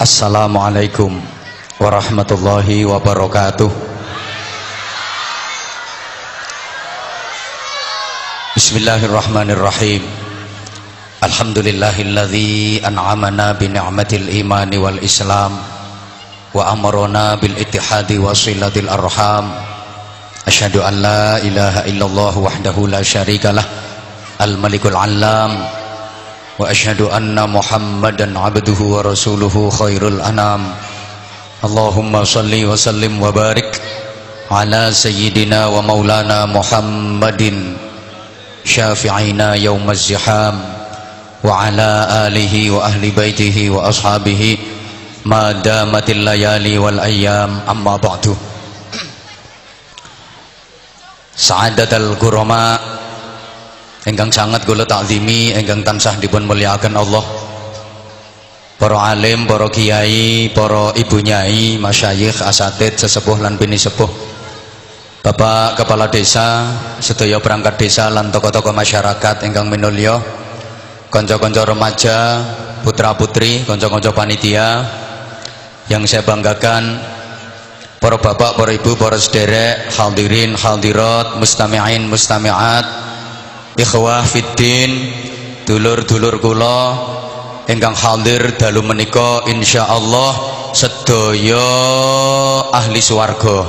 Assalamualaikum warahmatullahi wabarakatuh. Bismillahirrahmanirrahim. Alhamdulillahilladzi an'amana bi ni'matil imani wal islam wa amarona bil ittihadi wasilatil arham. Asyhadu an la ilaha illallah wahdahu la syarikalah al malikul alam wa asyhadu anna muhammadan abduhu wa rasuluhu khairul anam Allahumma salli wa sallim wa barik ala sayyidina wa maulana muhammadin syafi'ina yawmaz ziham wa ala alihi wa ahli baitihi wa ashabihi Enggang sangat kula takzimi enggang tansah dipun mulyakaken Allah. Para alim para kiai para ibu nyai masyayikh asatid sesepuh lan bini sepuh. Bapak kepala desa sedaya perangkat desa lan tokoh-tokoh masyarakat enggang minulya. Kanca-kanca remaja putra-putri kanca-kanca panitia yang saya banggakan para bapak, para ibu, para sederek, hadirin, hadirat, mustami'in, mustami'at, ikhwah fiddin dulur-dulur kula ingkang hadir dalu menika insyaallah sedaya ahli swarga.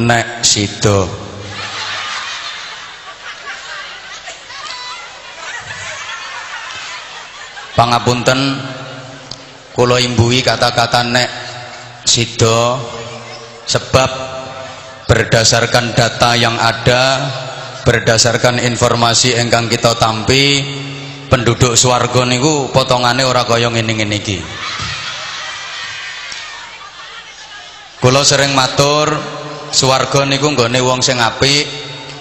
Nek sida. Pangapunten kula imbui kata-kata nek sida sebab berdasarkan data yang ada berdasarkan informasi engkang kita tampi penduduk swarga niku potongane ora kaya ngene-ngene iki. Kula sering matur swarga niku nggone wong sing apik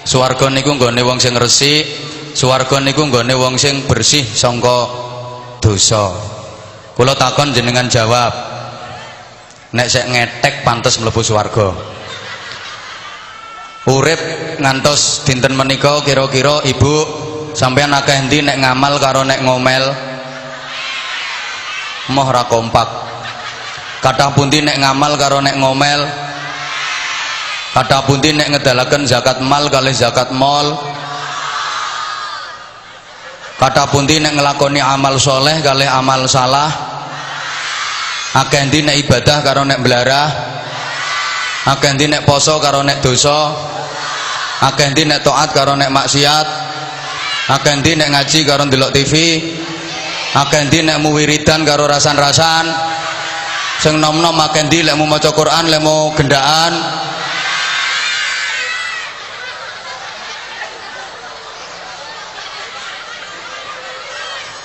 swarga niku nggone wong sing resik swarga niku nggone wong sing bersih sangka dosa. Kula takon jenengan jawab nek sek ngetek pantes mlebu swarga urip ngantos dinten menika kira-kira ibu sampean akeh endi nek ngamal karo nek ngomel? Moh ra kompak. Kathah pundi nek ngamal karo nek ngomel? Kathah pundi nek ngedalaken zakat mal kalih zakat mal kathah pundi nek nglakoni amal soleh kalih amal salah? Akeh endi nek ibadah karo nek belarah akeh endi nek poso karo nek dosa? Akeh ndi nek taat karo nek maksiat? Akeh ndi nek ngaji karo ndelok TV akeh ndi nek muwiridan karo rasan-rasan? Sing nom-nom akeh ndi lek mu maca Quran lek mu gendaan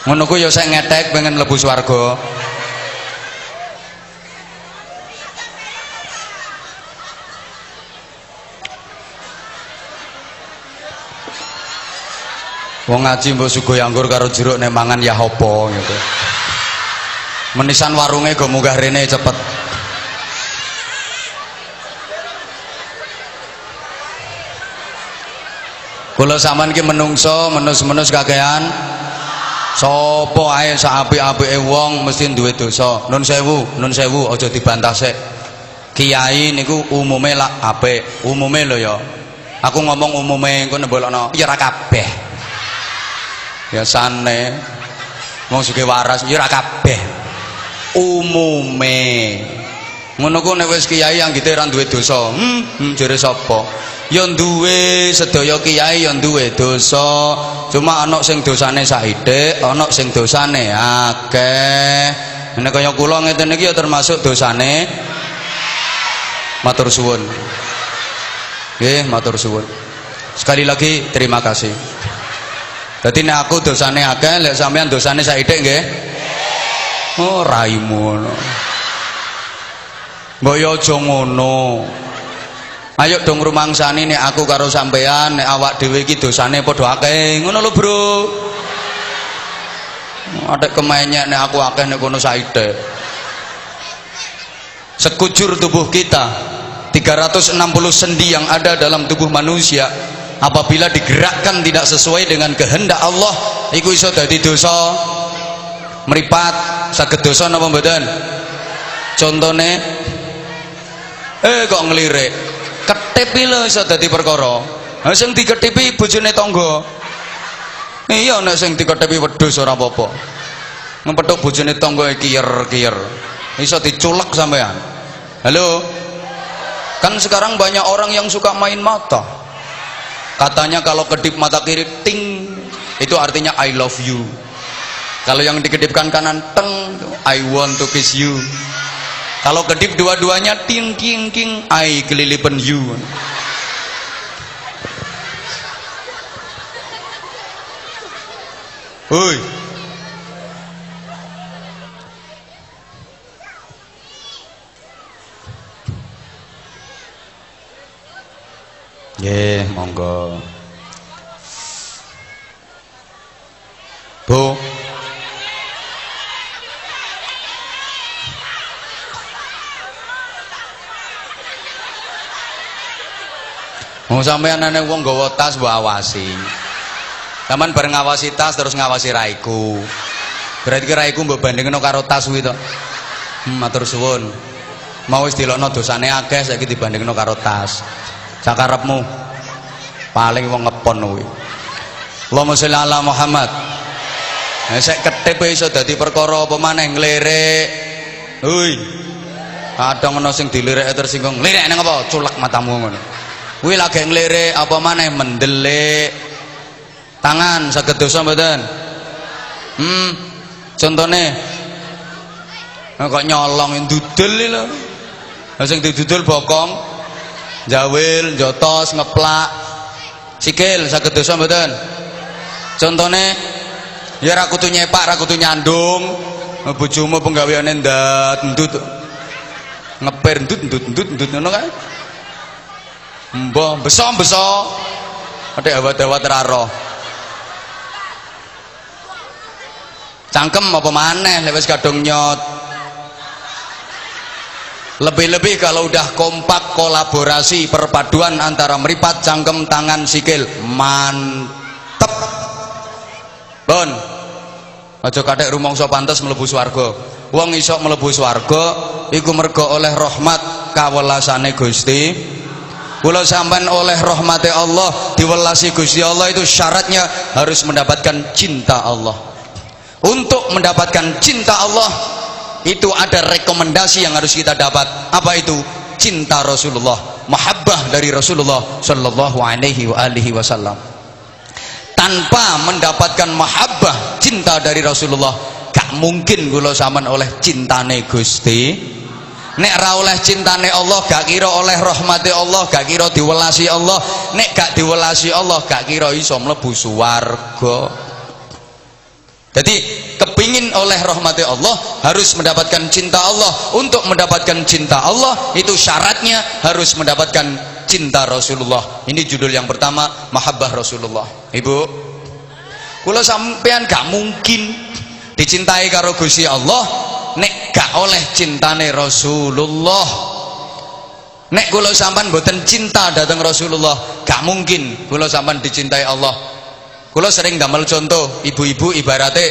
ngono ku ya sing ngetek pengen mlebu swarga Wong ngaji mbok sugih anggur karo jeruk nek mangan ya apa gitu. Menisan warunge go munggah rene cepet. Kula sampean ki menungso, menus-menus kakean. Sopo ae sak apik-apike wong mesti duwe dosa. Nun sewu, nun sewu aja dibantah sik. Kiai niku umume lak apik, umume lho ya. Aku ngomong umume engko nembolokno ya ora kabeh ya sane. Wong sugih waras ya kabeh. Umume. Ngono ku nek wis kiai anggite ora duwe dosa. Hmm, hmm jere sapa? Ya duwe sedaya kiai ya duwe dosa. Cuma ana sing dosane saithik ana sing dosane akeh. Nek kaya kula ngeten iki ya termasuk dosane matur suwun. Nggih matur suwun. Sekali lagi terima kasih Dadi nek aku dosane akeh, lek sampean dosane saithik nggih. Oh, raimu ngono. Mbok yo aja ngono. Ayo dong rumangsani nek aku karo sampean nek awak dhewe iki dosane padha akeh. Ngono lho, Bro. Ada kemenyek nek aku akeh nek kono saithik. Sekujur tubuh kita 360 sendi yang ada dalam tubuh manusia apabila digerakkan tidak sesuai dengan kehendak Allah iku iso dadi dosa. Meripat saged dosa napa mboten? Contone eh kok ngelirik? Ketip lho iso dadi perkara. Ha sing diketipi bojone tangga. Iya nek sing diketipi wedhus ora apa-apa. Ngempethuk bojone tangga kiyer-kiyer iso diculek sampean. Halo? Kan sekarang banyak orang yang suka main mata katanya kalau kedip mata kiri ting. Itu artinya I love you. Kalau yang dikedipkan kanan teng. I want to kiss you. Kalau kedip dua-duanya ting king king I kelilipan you. Hoi Nggih, monggo. Bu. Mau sampean ana wong nggawa tas mbok awasi. Taman bareng ngawasi tas terus ngawasi raiku. Berarti raiku mbok bandingno karo tas to. Hmm, matur suwun. Mau wis dilokno dosane akeh saiki dibandingno karo tas. Sakarepmu. Paling wong ngepon kuwi. Allahumma sholli ala Muhammad. Nek sek ketip iso dadi perkara apa maneh nglirik. Hui. Kadang ana sing dilirik tersinggung. Lirik nang apa? Culek matamu ngono. Kuwi lagi nglirik apa maneh mendelik. Tangan saged dosa mboten? Hmm. Contone kok nyolong dudel lho. Sing didudul bokong, jawil, jotos, ngeplak. Sikil saged dosa mboten? Contone Ya ra kudu nyepak, ra kudu nyandung. Bojomu penggaweane ndat ndut. Ngeper ndut ndut ndut ndut ngono kae. Mbah beso-beso. Atik awat-awat ra roh. Cangkem apa maneh lek wis kadung nyot. Lebih-lebih kalau udah kompak kolaborasi perpaduan antara meripat, cangkem, tangan, sikil, mantep. Bon. Aja kathek rumangsa pantes mlebu swarga. Wong iso mlebu swarga iku mergo oleh rahmat kawelasane Gusti. Kula sampean oleh rahmati Allah, diwelasi Gusti Allah itu syaratnya harus mendapatkan cinta Allah. Untuk mendapatkan cinta Allah itu ada rekomendasi yang harus kita dapat. Apa itu? Cinta Rasulullah, mahabbah dari Rasulullah sallallahu alaihi wasallam. Tanpa mendapatkan mahabbah cinta dari Rasulullah gak mungkin kula saman oleh cintane Gusti. Nek ra oleh cintane Allah gak kira oleh rahmati Allah gak kira diwelasi Allah. Nek gak diwelasi Allah gak kira iso mlebu swarga jadi kepingin oleh rahmati Allah harus mendapatkan cinta Allah. Untuk mendapatkan cinta Allah itu syaratnya harus mendapatkan cinta Rasulullah. Ini judul yang pertama mahabbah Rasulullah. Ibu kula sampean gak mungkin dicintai karo Gusti Allah nek gak oleh cintane Rasulullah. Nek kula sampean boten cinta datang Rasulullah gak mungkin kula sampean dicintai Allah kula sering damel contoh ibu-ibu ibaratnya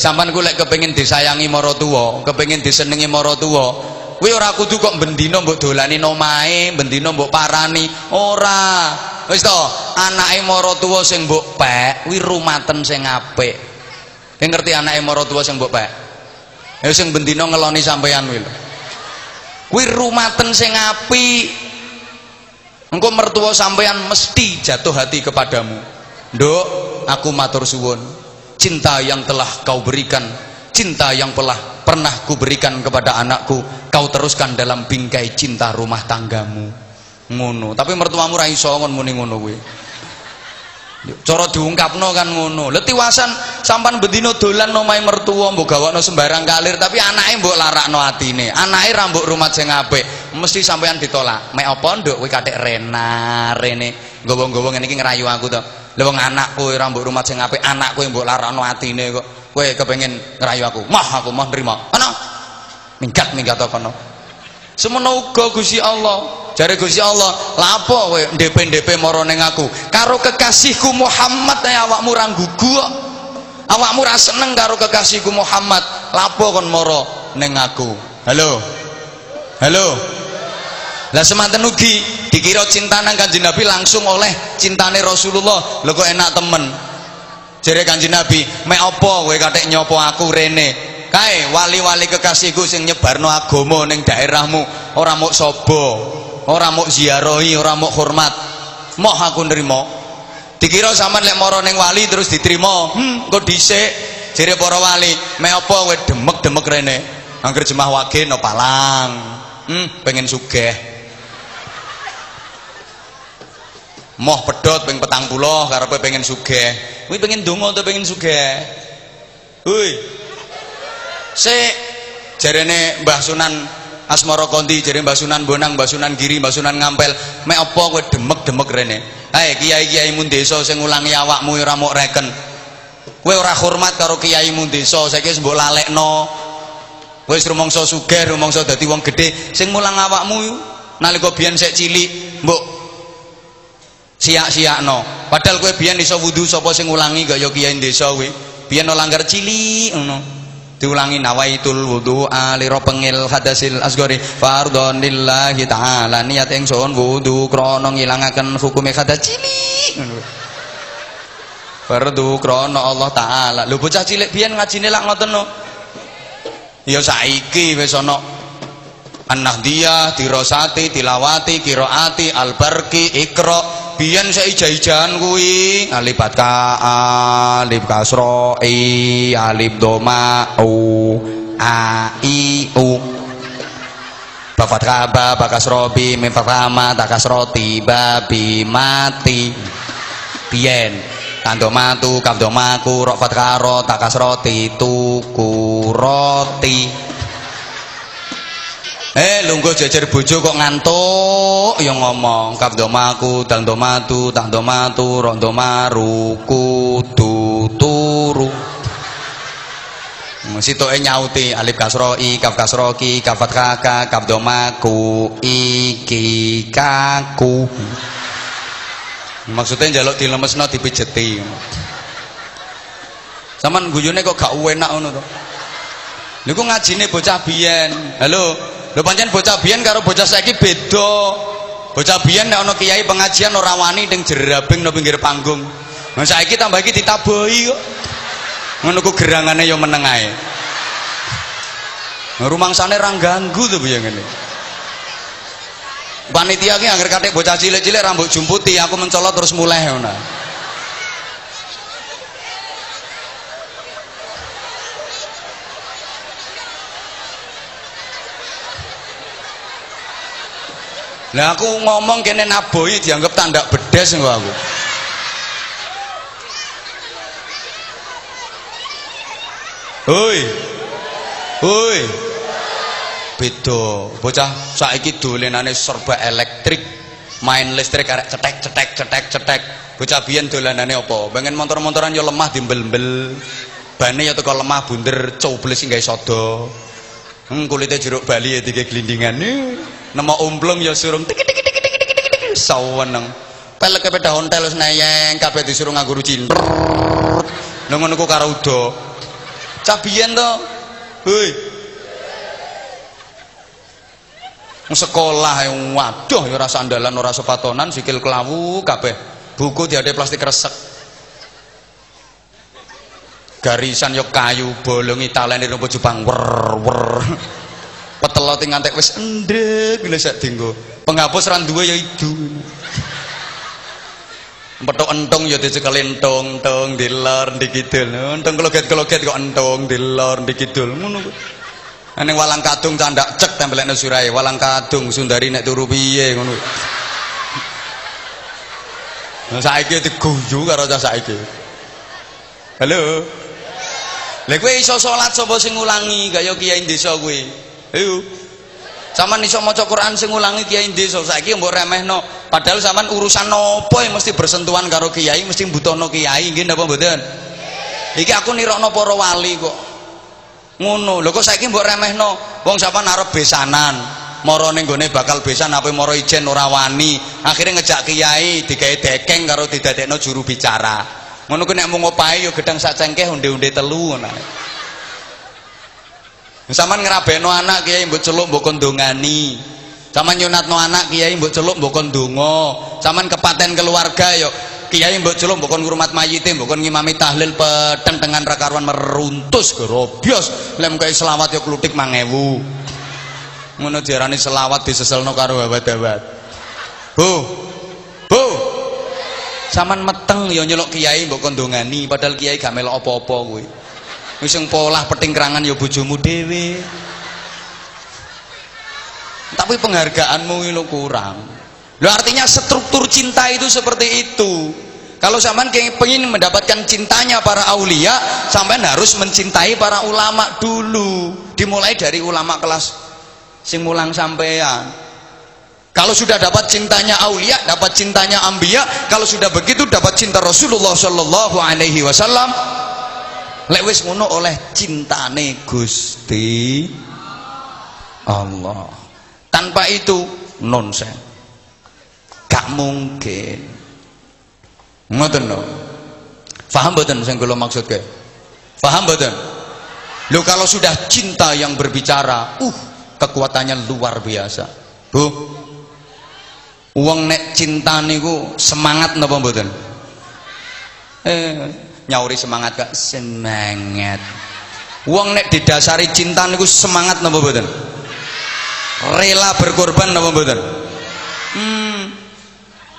sampean kula kepengin disayangi mara tuwa kepengin disenengi mara tuwa Kowe ora kudu kok bendina mbok dolani omahe, bendina mbok parani, ora. Wis to, anake mara tuwa sing mbok pek, kuwi rumaten sing apik. Ning ngerti anake mara tuwa sing mbok pek? Ya sing bendina ngeloni sampean kuwi. Kuwi rumaten sing apik. Engko mertua sampean mesti jatuh hati kepadamu. Nduk, aku matur suwun. Cinta yang telah kau berikan, cinta yang telah pernah kuberikan kepada anakku kau teruskan dalam bingkai cinta rumah tanggamu. Ngono. Tapi mertuamu ra iso muni ngono kuwi. Cara diungkapno kan ngono. Letiwasan sampan bedino dolan omahe mertua mbok gawakno sembarang kalir tapi anake mbok larakno atine. Anake ra mbok rumah sing apik. Mesti sampean ditolak. Mek apa nduk? Kowe kathek rena rene. Gowo-gowo ngene iki ngrayu aku to lha wong anakku ora mbok rumah sing apik anakku mbok larakno atine kok. Kowe kepengen ngerayu aku. Mah aku mah nerima ana minggat minggat kono? Semono uga Gusti Allah. Jare Gusti Allah lapo kowe ndep-ndep mara ning aku? Karo kekasihku Muhammad ae awakmu ra gugu awakmu ra seneng karo kekasihku Muhammad. Lapo kon moro ning aku? Halo? Halo? Lah semanten ugi dikira cinta nang kanjeng Nabi langsung oleh cintane Rasulullah. Lho kok enak temen? Jere kanjeng Nabi mek apa kowe katik nyopo aku rene? Kae wali-wali kekasihku sing nyebarno agama ning daerahmu. Ora mau sobo ora mau ziarahi ora mau hormat. Moh aku nrimo. Dikira sampean lek mara ning wali terus diterima hmm kok dhisik. Jere para wali mek apa kowe demek-demek rene? Angger jemah wage no palang. Hmm pengen sugih moh pedot ping petang puluh karepe pengen sugih. Kuwi pengen donga atau pengen sugih? Hui sik. Jarene Mbah Sunan Asmara Konti jare Mbah Sunan Bonang Mbah Sunan Giri Mbah Sunan Ngampel. Mek apa kowe demek-demek rene? Hae kiai-kiai mun desa sing ngulangi awakmu ora reken. Kowe ora hormat karo kiai mun desa saiki mbok lalekno. Wis rumangsa sugih rumangsa dadi wong gedhe. Sing mulang awakmu nalika biyen sik cilik mbok siak-siakno. Padahal kowe biyen iso wudu sapa sing ngulangi kaya kiai desa kowe biyen langgar cilik ngono. Diulangi nawaitul wudu alira pengil hadasil asgori fardhon lillahi taala niat ingsun wudu krana ngilangaken hukume hadas ngono. Fardu krana Allah taala. Lho bocah cilik biyen ngajine lak ngoten no? Ya saiki wis ana. An-nahdiyah dirosati tilawati qiraati al-barqi ikra biyen saya ija-ijahan kuwi alif ka alif kasro i alif doma u a i u. Bapak kaba, bakas robi, mimpak rama, takas roti, babi, mati Bien Tando matu, kabdo maku, rok fatkaro, takas roti, tuku roti Eh lungguh jajar bojo kok ngantuk yang ngomong kap domaku dang domatu tak domatu rok domaru kudu turu. Sitoke nyauti alif kasroi kaf kasroki kafat kaka kap domaku iki kaku. Maksudnya njaluk dilemesno dipijeti. Saman guyune kok gak enak ngono to. Niku ngajine bocah biyen. Halo, Lho pancen bocah biyen karo bocah saiki beda. Bocah biyen nek ana kiai pengajian ora wani ning jerabing no pinggir panggung. Nah saiki tambah iki ditabohi kok. Ngono ku gerangane ya meneng ae. Rumangsane ra ganggu to piye ngene. Panitia ki angger katik bocah cilik-cilik rambut jumputi aku mencolot terus mulai ngono. Lah aku ngomong kene naboi dianggap tanda bedes engko aku. Hoi. Hoi. Beda. Bocah saiki dolenane serba elektrik. Main listrik arek cetek cetek cetek cetek. Bocah biyen dolanane apa? Pengen motor-motoran yo lemah dimbel-mbel. Bane ya teko lemah bunder cobles sing gawe sodo. Hmm, kulitnya jeruk bali ya tiga gelindingan. nama omblong ya surung tik tik tik tik tik tik tiki. Sawaneng pelek ke peda hontel senayeng kabe disurung ngaguru cin nungun ku karo udo. Biyen to? Hei. Sekolah waduh ya rasa andalan ora sepatonan sikil kelawu kabeh. Buku diade plastik resek garisan yo kayu bolongi talene di rumput jepang wer wer. Petelot ngantek wis endek lho sak dinggo penghapus ra duwe ya itu Petok entong ya dicekel entong, entong dilor dikidul. Entong keloget-keloget kok entong. Ngono kuwi. Ning walang kadung candak cek tempelane surahe, walang kadung Sundari nek turu piye ngono. Nah saiki diguyu karo cah saiki. Halo. Lha kowe iso salat sapa sing ngulangi kaya kiai desa kuwi? Ayo. Saman iso maca Quran sing ngulangi kiai desa saiki mbok remehno. Padahal saman urusan nopo yang mesti bersentuhan karo kiai, mesti mbutuhno kiai, nggih napa mboten? Iki aku nirokno para wali kok. Ngono. Lho kok saiki mbok remehno? Wong sampean arep besanan. Mara ning gone bakal besan apa mara ijen ora wani. Akhire ngejak kiai digawe dekeng karo didadekno juru bicara. Ngono ku nek mung opahe ya gedang sak cengkeh unde-unde telu ngono. Saman ngerabeno anak kiai mbok celuk mbok kondongani. Saman nyunatno anak kiai mbok celuk mbok kondonga. Saman kepaten keluarga yo kiai mbok celuk mbok kon ngurmat mayite mbok kon ngimami tahlil meruntus gerobyos. Lem kaya selawat yo klutik 5000. Ngono diarani selawat diseselno karo babat-babat. Bu. Bu. Saman meteng yo nyeluk kiai mbok kondongani padahal kiai gak melok apa-apa kuwi. Wis sing polah petingkrangan ya bojomu dhewe. Tapi penghargaanmu itu kurang. Lo artinya struktur cinta itu seperti itu. Kalau sampean pengen mendapatkan cintanya para aulia, sampean harus mencintai para ulama dulu. Dimulai dari ulama kelas sing mulang sampean. Kalau sudah dapat cintanya aulia, dapat cintanya ambia, kalau sudah begitu dapat cinta Rasulullah Shallallahu Alaihi Wasallam, lek wis ngono oleh cintane Gusti Allah. Tanpa itu nonsen. Gak mungkin. Ngoten no paham betul sing kula maksud ke paham betul lo kalau sudah cinta yang berbicara uh kekuatannya luar biasa. Bu uang nek cinta niku semangat napa mboten? Eh nyauri semangat kak semangat. Uang nek didasari cinta niku semangat napa mboten? Rela berkorban napa mboten? Hmm.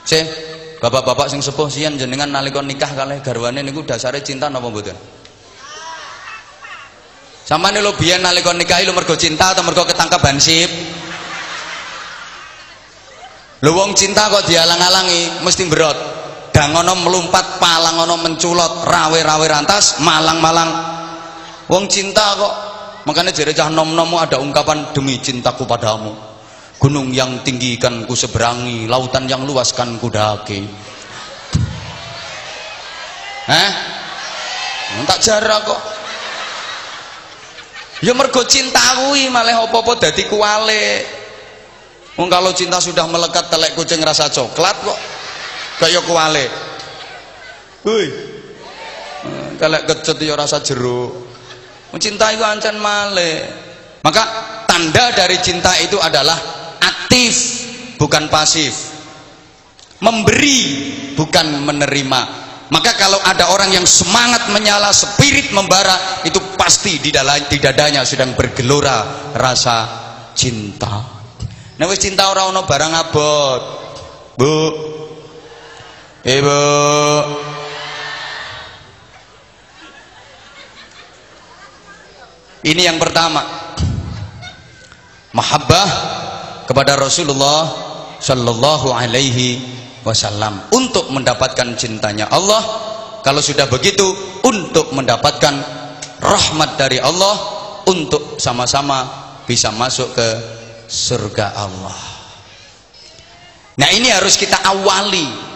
Se bapak-bapak sing sepuh sian jenengan nalika nikah kalih garwane niku dasare cinta napa mboten? Sama nih lo biyen nalika nikah lo mergo cinta atau mergo ketangkap bansip lo wong cinta kok dialang-alangi mesti berot dangono melumpat palangono menculot rawe-rawe rantas malang-malang. Wong cinta kok. Makanya jadi cah nom-nomu ada ungkapan demi cintaku padamu gunung yang tinggi kan ku seberangi lautan yang luas kan ku daki. Eh? Tak jarak kok. Ya mergo cinta kuwi malah apa-apa dadi kuwale wong kalau cinta sudah melekat telek kucing rasa coklat kok kaya kuwale. Woi kelek kecut ya rasa jeruk. Mencinta itu ancen male maka tanda dari cinta itu adalah aktif bukan pasif. Memberi bukan menerima. Maka kalau ada orang yang semangat menyala spirit membara itu pasti di dalam di dadanya sedang bergelora rasa cinta. Nah cinta orang ono barang abot. Bu Ibu. Ini yang pertama. Mahabbah kepada Rasulullah Sallallahu alaihi wasallam. Untuk mendapatkan cintanya Allah Kalau sudah begitu Untuk mendapatkan rahmat dari Allah Untuk sama-sama bisa masuk ke surga Allah. Nah ini harus kita awali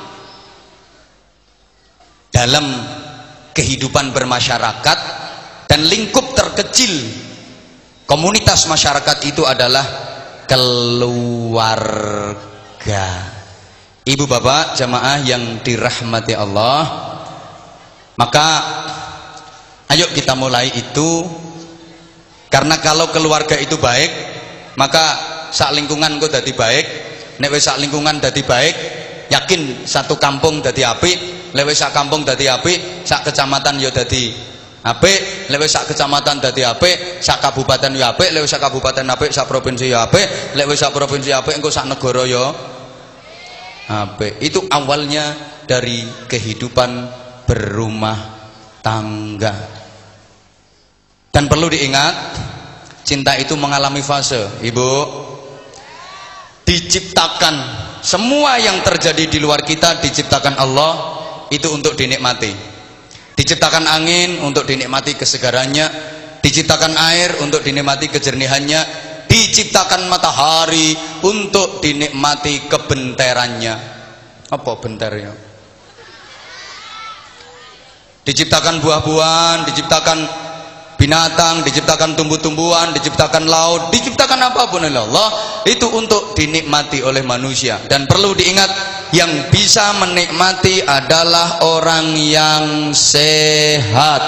dalam kehidupan bermasyarakat dan lingkup terkecil komunitas masyarakat itu adalah keluarga. Ibu bapak jamaah yang dirahmati Allah maka ayo kita mulai itu. Karena kalau keluarga itu baik maka sak lingkungan kok jadi baik nek sak lingkungan jadi baik yakin satu kampung jadi api lewe sak kampung dadi apik sak kecamatan ya dadi apik. Lewe sak kecamatan dadi apik sak kabupaten ya apik. Lewe sak kabupaten apik sak provinsi ya apik. Lewe sak provinsi apik engko sak negara ya apik. Itu awalnya dari kehidupan berumah tangga. Dan perlu diingat cinta itu mengalami fase ibu. Diciptakan semua yang terjadi di luar kita diciptakan Allah itu untuk dinikmati. Diciptakan angin untuk dinikmati kesegarannya. Diciptakan air untuk dinikmati kejernihannya. Diciptakan matahari untuk dinikmati kebenterannya. Apa benternya? Diciptakan buah-buahan diciptakan binatang, diciptakan tumbuh-tumbuhan, diciptakan laut, diciptakan apa pun oleh Allah itu untuk dinikmati oleh manusia. Dan perlu diingat yang bisa menikmati adalah orang yang sehat.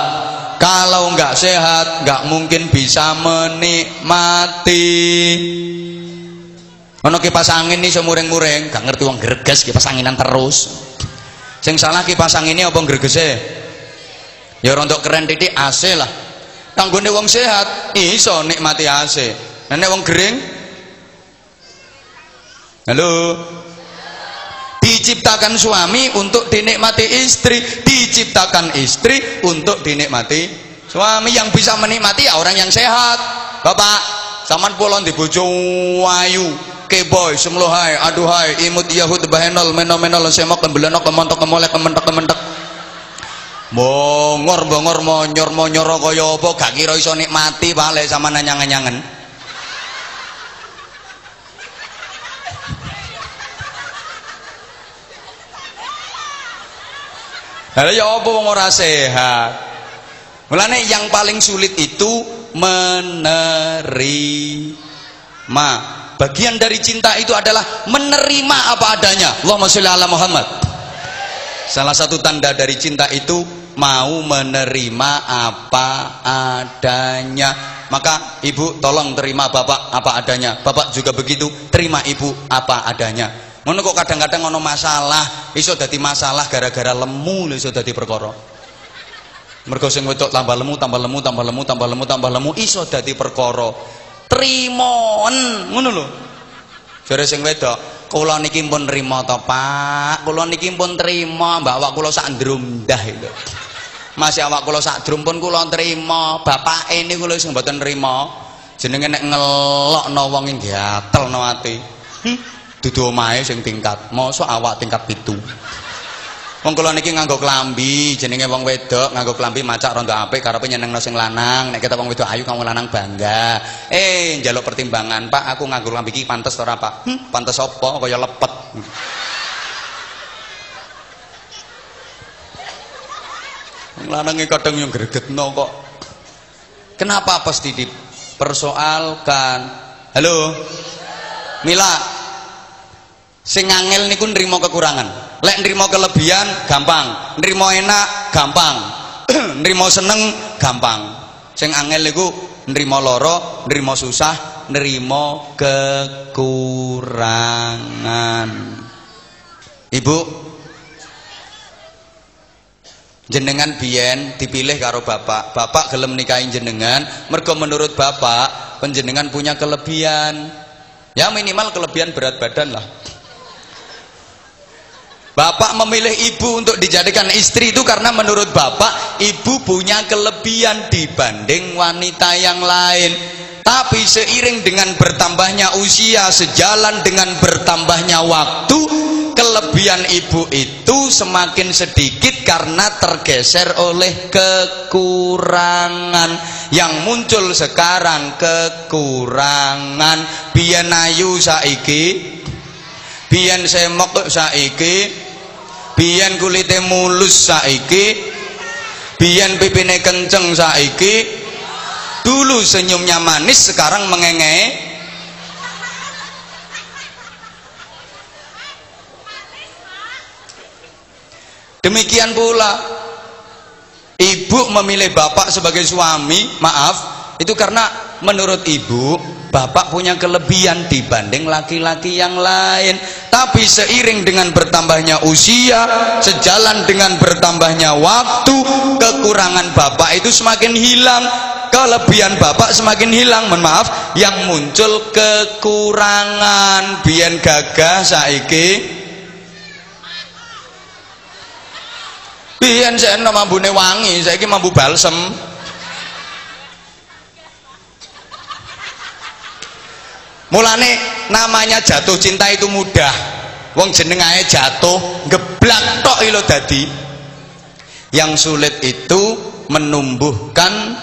Kalau nggak sehat nggak mungkin bisa menikmati. Ono kipas angin nih semureng-mureng gak ngerti wong greges kipas anginan terus. Sing salah kipas angin ini apa gregese? Ya rontok keren titik. AC lah. Kanggone wong sehat iso nikmati AC nenek wong gering halo diciptakan suami untuk dinikmati istri diciptakan istri untuk dinikmati suami. Yang bisa menikmati ya orang yang sehat. Bapak saman pulon di bojo wayu. Keboy semlohai aduhai imut yahud bahenol menomenol semok kebelenok kemontok kemolek kementek kementek bongor bongor monyor monyor kaya apa? Gak kira iso nikmati sama nanyang-nanyangen Lalu ya apa wong ora sehat? Mulane yang paling sulit itu menerima. Bagian dari cinta itu adalah menerima apa adanya. Allahumma sholli ala Muhammad. Salah satu tanda dari cinta itu mau menerima apa adanya. Maka ibu tolong terima bapak apa adanya. Bapak juga begitu terima ibu apa adanya ngono kok kadang-kadang ngono masalah. Iso dadi masalah gara-gara lemu iso dadi perkara. Mergo sing wedok tambah lemu tambah lemu tambah lemu tambah lemu tambah lemu iso dadi perkara. Trimoen ngono lho. Jare sing wedok kula niki pun trima to Pak? Kula niki pun trima mbak awak kula sak ndrumdah itu. Masih awak kula sak drum pun kula trima bapak ini kula sing mboten trima jenenge nek ngelokno wong gatel no ati. Hm, dudu omahe sing tingkat mosok awak tingkat pitu Wong kula niki nganggo klambi, jenenge wong wedok nganggo klambi macak ronda apik karepe nyenengno sing lanang. Nek kita wong wedok ayu kamu lanang bangga. Eh, njaluk pertimbangan, Pak, aku nganggo klambi iki pantes ora, Pak? Hm, pantes apa? Kaya lepet. Lanange kadang yang gregetno kok. Kenapa pasti dipersoalkan? Halo? Mila, sing angel niku nrimo kekurangan. Lek nrimo kelebihan gampang. Nrimo enak gampang. Nrimo seneng gampang. Sing angel iku nrimo loro nrimo susah nrimo kekurangan. Ibu jenengan biyen dipilih karo bapak. Bapak gelem nikahin jenengan mergo menurut bapak penjenengan punya kelebihan. Ya minimal kelebihan berat badan lah Bapak memilih ibu untuk dijadikan istri itu karena menurut bapak ibu punya kelebihan dibanding wanita yang lain. Tapi seiring dengan bertambahnya usia, sejalan dengan bertambahnya waktu, kelebihan ibu itu semakin sedikit karena tergeser oleh kekurangan yang muncul sekarang kekurangan biyen ayu saiki biyen semok saiki biyen kulite mulus saiki biyen pipine kenceng saiki dulu senyumnya manis sekarang mengenge. Demikian pula ibu memilih bapak sebagai suami maaf itu karena menurut ibu bapak punya kelebihan dibanding laki-laki yang lain. Tapi seiring dengan bertambahnya usia sejalan dengan bertambahnya waktu kekurangan bapak itu semakin hilang. Kelebihan bapak semakin hilang mohon maaf yang muncul kekurangan. Biyen gagah saiki. Biyen saya mambune wangi saiki mampu balsem mulane namanya jatuh cinta itu mudah. Wong jenengae jatuh geblak tok ilo dadi. Yang sulit itu menumbuhkan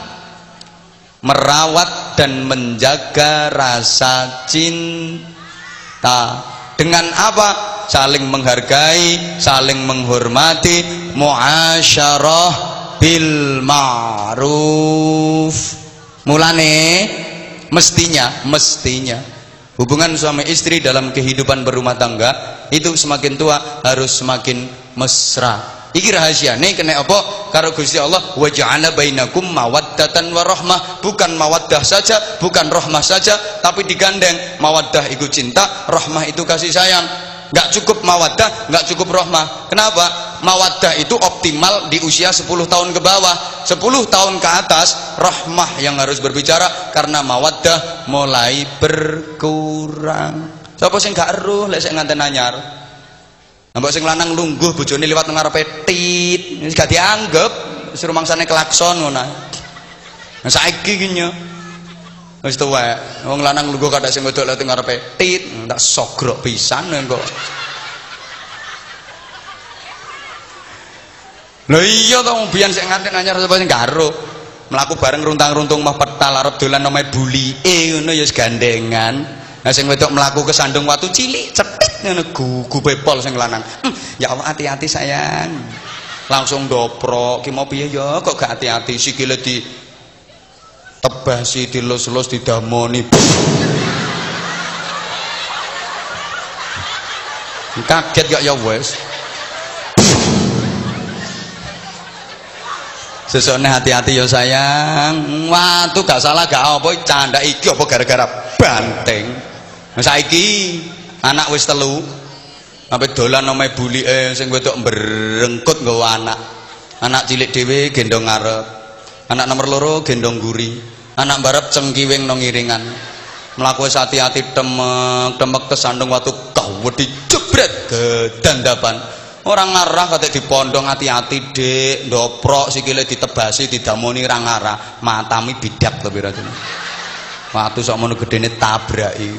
merawat dan menjaga rasa cinta. Dengan apa? Saling menghargai saling menghormati. Muasyarah bil ma'ruf. Mulane mestinya mestinya Hubungan suami istri dalam kehidupan berumah tangga itu semakin tua harus semakin mesra. Iki rahasiane kena apa? Karo Gusti Allah wa ja'ala bainakum mawaddatan wa rahmah. Bukan mawaddah saja, bukan rahmah saja, tapi digandeng. Mawaddah itu cinta, rahmah itu kasih sayang. Enggak cukup mawaddah, enggak cukup rahmah. Kenapa? Mawaddah itu optimal di usia 10 tahun ke bawah. 10 tahun ke atas rahmah yang harus berbicara karena mawaddah mulai berkurang. Sapa sing gak eruh lek sik nganten anyar? Mbok sing lanang lungguh bojone liwat nang ngarepe tit, gak dianggep, suruh mangsane klakson ngono. Nah saiki ki. Wis tuwek, wong lanang lungguh kadak sing wedok liwat ngarepe tit, tak sogrok pisan kok. Lho iya to biyen sik nganten anyar sapa sing garo. Mlaku bareng runtang-runtung mah petal arep dolan omahe buli. Eh ngono ya gandengan. Nah sing wedok mlaku ke sandung watu cilik cetit ngono gugu pol sing lanang. Hm, ya Allah hati-hati sayang. Langsung doprok, ki mau piye ya kok gak hati-hati sikile di tebasi dilus-lus didamoni. Kaget gak ya wes. Sesone hati-hati ya sayang. Watu gak salah gak apa canda iki apa gara-gara banteng. Saiki anak wis telu. Sampai dolan omahe bulike sing wedok berengkut nggawa anak. Anak cilik dhewe gendong ngarep. Anak nomor loro gendong guri. Anak barep cengkiwing nang ngiringan. Mlaku hati-hati temek, temek kesandung waktu kau wedi jebret gedandapan. Orang ngarah kata dipondong hati-hati dek, doprok sikile ditebasi, didamoni orang ngarah, matami bidak lebih rajin. Waktu sok mono gedene tabraki.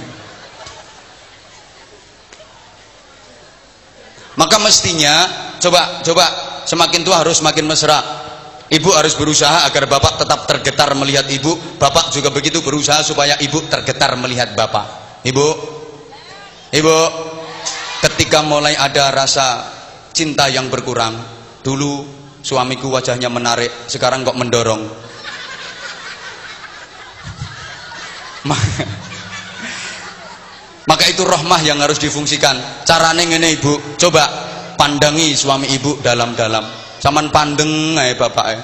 Maka mestinya coba coba semakin tua harus semakin mesra. Ibu harus berusaha agar bapak tetap tergetar melihat ibu. Bapak juga begitu berusaha supaya ibu tergetar melihat bapak. Ibu, ibu, ketika mulai ada rasa cinta yang berkurang, dulu suamiku wajahnya menarik, sekarang kok mendorong. Maka itu rahmah yang harus difungsikan. Carane ngene Ibu, coba pandangi suami Ibu dalam-dalam. Saman pandeng ae bapake.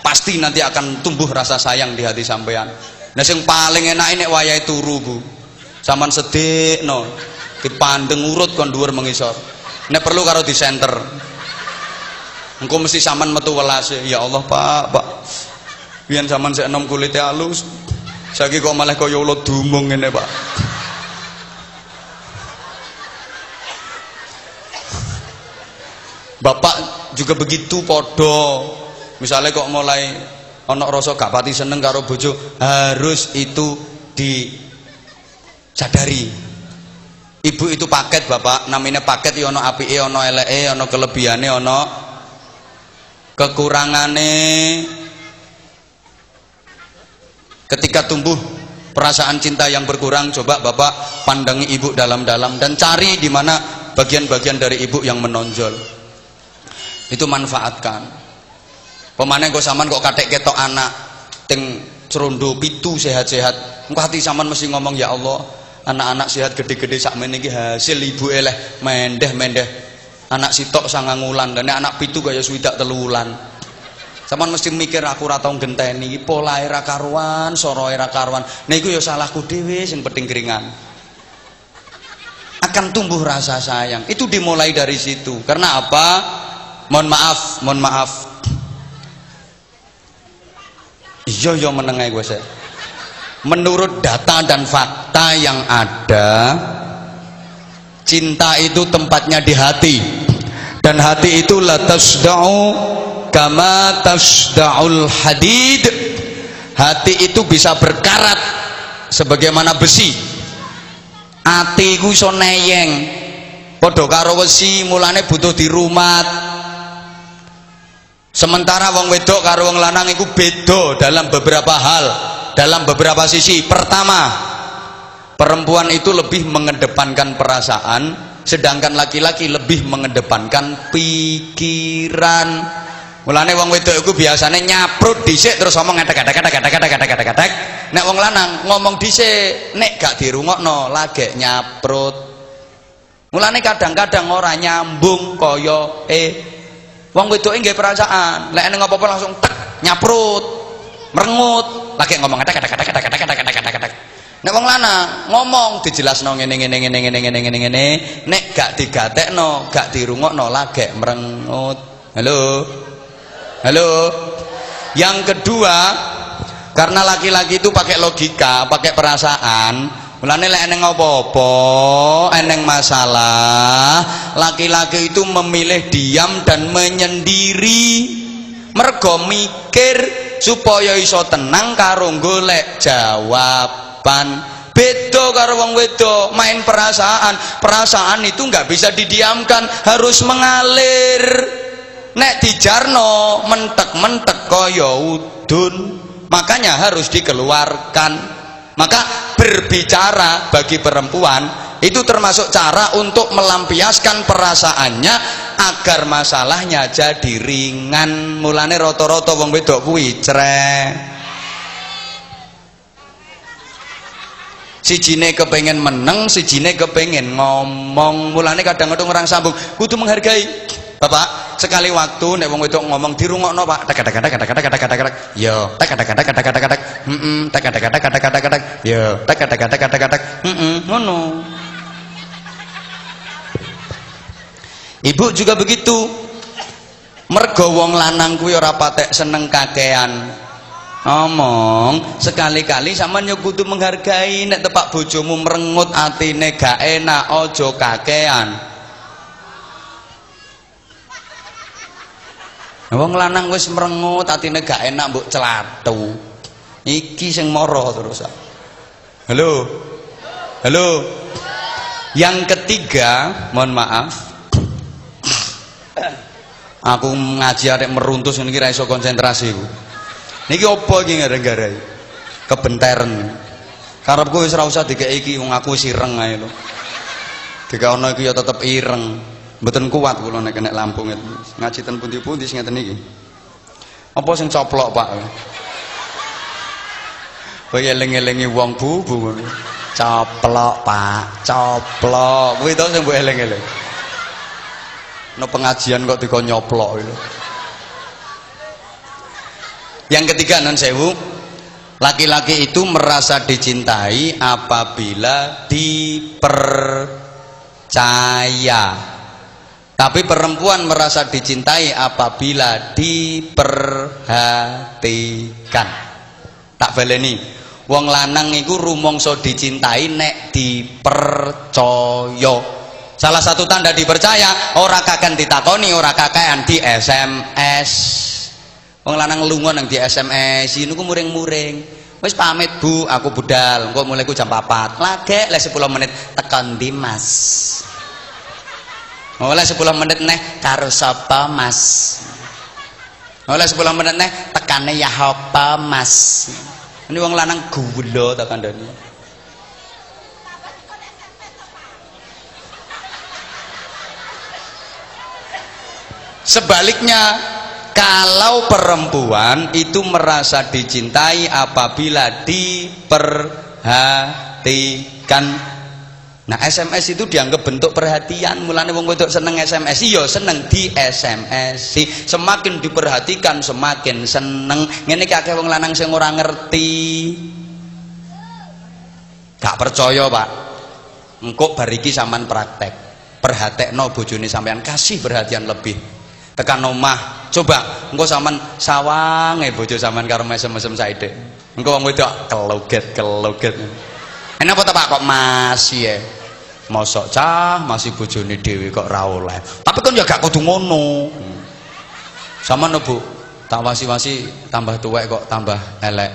Pasti nanti akan tumbuh rasa sayang di hati sampean. Nah sing paling enak nek wayahe turu, Bu. Saman sedekno, dipandeng urut kon dhuwur mengisor. Nek perlu karo di center. Engko mesti saman metu welas. Ya Allah, Pak, Pak. Biyen saman sik enom kulite halus. Saiki kok malah kaya ulo dumung ngene, Pak. Bapak juga begitu podo. Misalnya kok mulai ono rasa gak pati seneng karo bojo, harus itu disadari. Ibu itu paket, Bapak. Namanya paket ya ono apike, ono eleke, ono kelebihane, ono kekurangane. Ketika tumbuh perasaan cinta yang berkurang, coba Bapak pandangi ibu dalam-dalam dan cari di mana bagian-bagian dari ibu yang menonjol itu manfaatkan pemane kok saman kok katek ketok anak ting cerondo pitu sehat-sehat engko hati saman mesti ngomong ya Allah anak-anak sehat gede-gede sak iki hasil ibu eleh mendeh-mendeh anak sitok sangang wulan dan anak pitu kaya swidak telu wulan Saman mesti mikir aku ora tau genteni pola era karuan, soro era karuan. Niku ya salahku dhewe sing penting keringan. Akan tumbuh rasa sayang. Itu dimulai dari situ. Karena apa? Mohon maaf mohon maaf. Iya iya menengai gue saya menurut data dan fakta yang ada cinta itu tempatnya di hati. Dan hati itu la tasda'u kama tasda'ul hadid. Hati itu bisa berkarat sebagaimana besi. Atiku iso neyeng. Karo wesi mulane butuh dirumat Sementara wong wedok karo wong lanang iku beda dalam beberapa hal, dalam beberapa sisi. Pertama, perempuan itu lebih mengedepankan perasaan, sedangkan laki-laki lebih mengedepankan pikiran. Mulane wong wedok iku biasanya nyaprut dhisik terus ngomong adek-adek adek-adek adek-adek. Nek wong lanang ngomong dhisik, nek gak dirungokno lagi nyaprut. Mulane kadang-kadang ora nyambung kaya eh Wong wedoke nggih perasaan, lek ning apa-apa langsung tek nyaprut, merengut, lagi ngomong tek tek tek tek tek tek tek tek tek. Nek wong lanang ngomong dijelasno ngene ngene ngene ngene ngene ngene ngene, nek gak digatekno, gak dirungokno lagi merengut. Halo. Halo. Yang kedua, karena laki-laki itu pakai logika, pakai perasaan, Mulane lek eneng apa-apa, eneng masalah, laki-laki itu memilih diam dan menyendiri. Mergo mikir supaya iso tenang karo golek jawaban. Beda karo wong wedo, main perasaan. Perasaan itu nggak bisa didiamkan, harus mengalir. Nek dijarno mentek-mentek kaya udun, makanya harus dikeluarkan. Maka berbicara bagi perempuan itu termasuk cara untuk melampiaskan perasaannya agar masalahnya jadi ringan. Mulane roto-roto wong wedok kuwi Si Sijine kepengen meneng, si sijine kepengen ngomong. Mulane kadang-kadang orang sambung kudu menghargai. Bapak, sekali waktu nek wong wedok ngomong dirungokno, Pak. Tak tak tak tak tak tak tak tak. Yo, tak tak tak tak tak tak. Heeh, tak tak tak tak tak tak. Yo, tak tak tak tak tak. Heeh, ngono. Ibu juga begitu. Mergo wong lanang kuwi ora patek seneng kakean. Omong sekali-kali sama kudu menghargai nek tepak bojomu merengut atine gak enak aja kakean. Wong lanang wis merengut atine gak enak mbok celatu. Iki sing moro terus. Halo. Halo. Yang ketiga, mohon maaf. Aku ngaji arek meruntus ngene iki ra iso konsentrasi ku. Niki opo iki gara-gara kebenteren. Karepku wis ora usah dikeki iki wong aku wis ireng ae lho. Dikaono iki ya tetep ireng. Mboten kuat kula nek kena lampu ngeten. Ngaji ten pundi-pundi sing ngeten iki. Apa sing coplok, Pak? Kaya eling-elingi wong bubu Coplok, Pak. Coplok. Kuwi to sing mbok eling-eling. No pengajian kok dikon nyoplok itu. Yang ketiga non sewu, laki-laki itu merasa dicintai apabila dipercaya tapi perempuan merasa dicintai apabila diperhatikan. Tak baleni. Wong lanang iku rumangsa dicintai nek dipercaya. Salah satu tanda dipercaya ora kakan ditakoni, ora kakean di SMS. Wong lanang lunga nang di SMS, niku muring-muring. Wis pamit Bu, aku budal. Engko mulai ku jam 4. Lagek le 10 menit tekan di Mas. Oleh 10 menit neh karo sapa Mas? Oleh 10 menit neh tekane ya apa Mas? Ini wong lanang gula tak kandhani. Sebaliknya kalau perempuan itu merasa dicintai apabila diperhatikan Nah SMS itu dianggap bentuk perhatian. Mulane wong wedok seneng SMS, iya seneng di SMS. Semakin diperhatikan semakin seneng. Ngene iki akeh wong lanang sing ora ngerti. Gak percaya, Pak. Engkau bariki sampean praktek. Perhatekno bojone sampean kasih perhatian lebih. Tekan omah, coba engkau sampean sawange bojo sampean karo mesem-mesem saide. Engkau wong wedok keloget keloget. Enak apa Pak kok masih ya? Mosok cah masih bojone dhewe kok ra oleh. Tapi kan ya gak kudu ngono. Sama Bu. Tak wasi-wasi tambah tuwek kok tambah elek.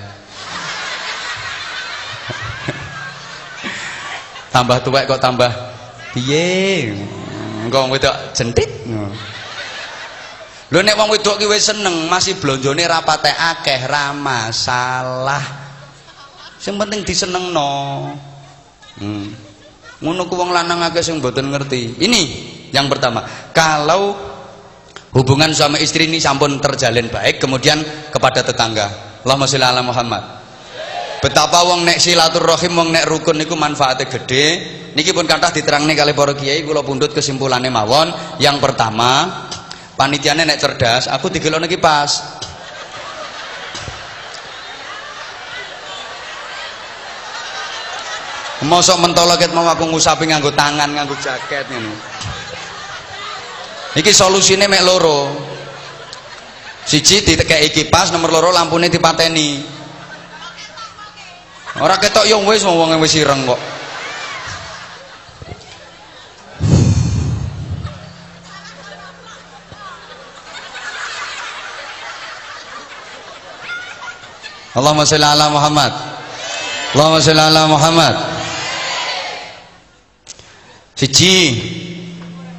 Tambah tuwek kok tambah piye? Engko wedok jentik lho nek wong wedok ki wis seneng masih blonjone ra patek akeh ra masalah. Sing penting disenengno. Hmm ngono ku wong lanang akeh sing mboten ngerti. Ini yang pertama. Kalau hubungan suami istri ini sampun terjalin baik kemudian kepada tetangga. Allahumma sholli ala Muhammad. Betapa wong nek silaturahim wong nek rukun niku manfaatnya gede. Niki pun kathah diterangne kali para kiai kula pundhut kesimpulannya mawon. Yang pertama panitiane nek cerdas aku digelokno iki pas Mosok mentolo ket mau aku ngusapi nganggo tangan, nganggo jaket ngene. Iki solusine mek loro. Siji ditekeki kipas, nomor loro lampune dipateni. Ora ketok yo wis wong wis ireng kok. Allahumma sholli ala Muhammad. Allahumma sholli ala Muhammad. Siji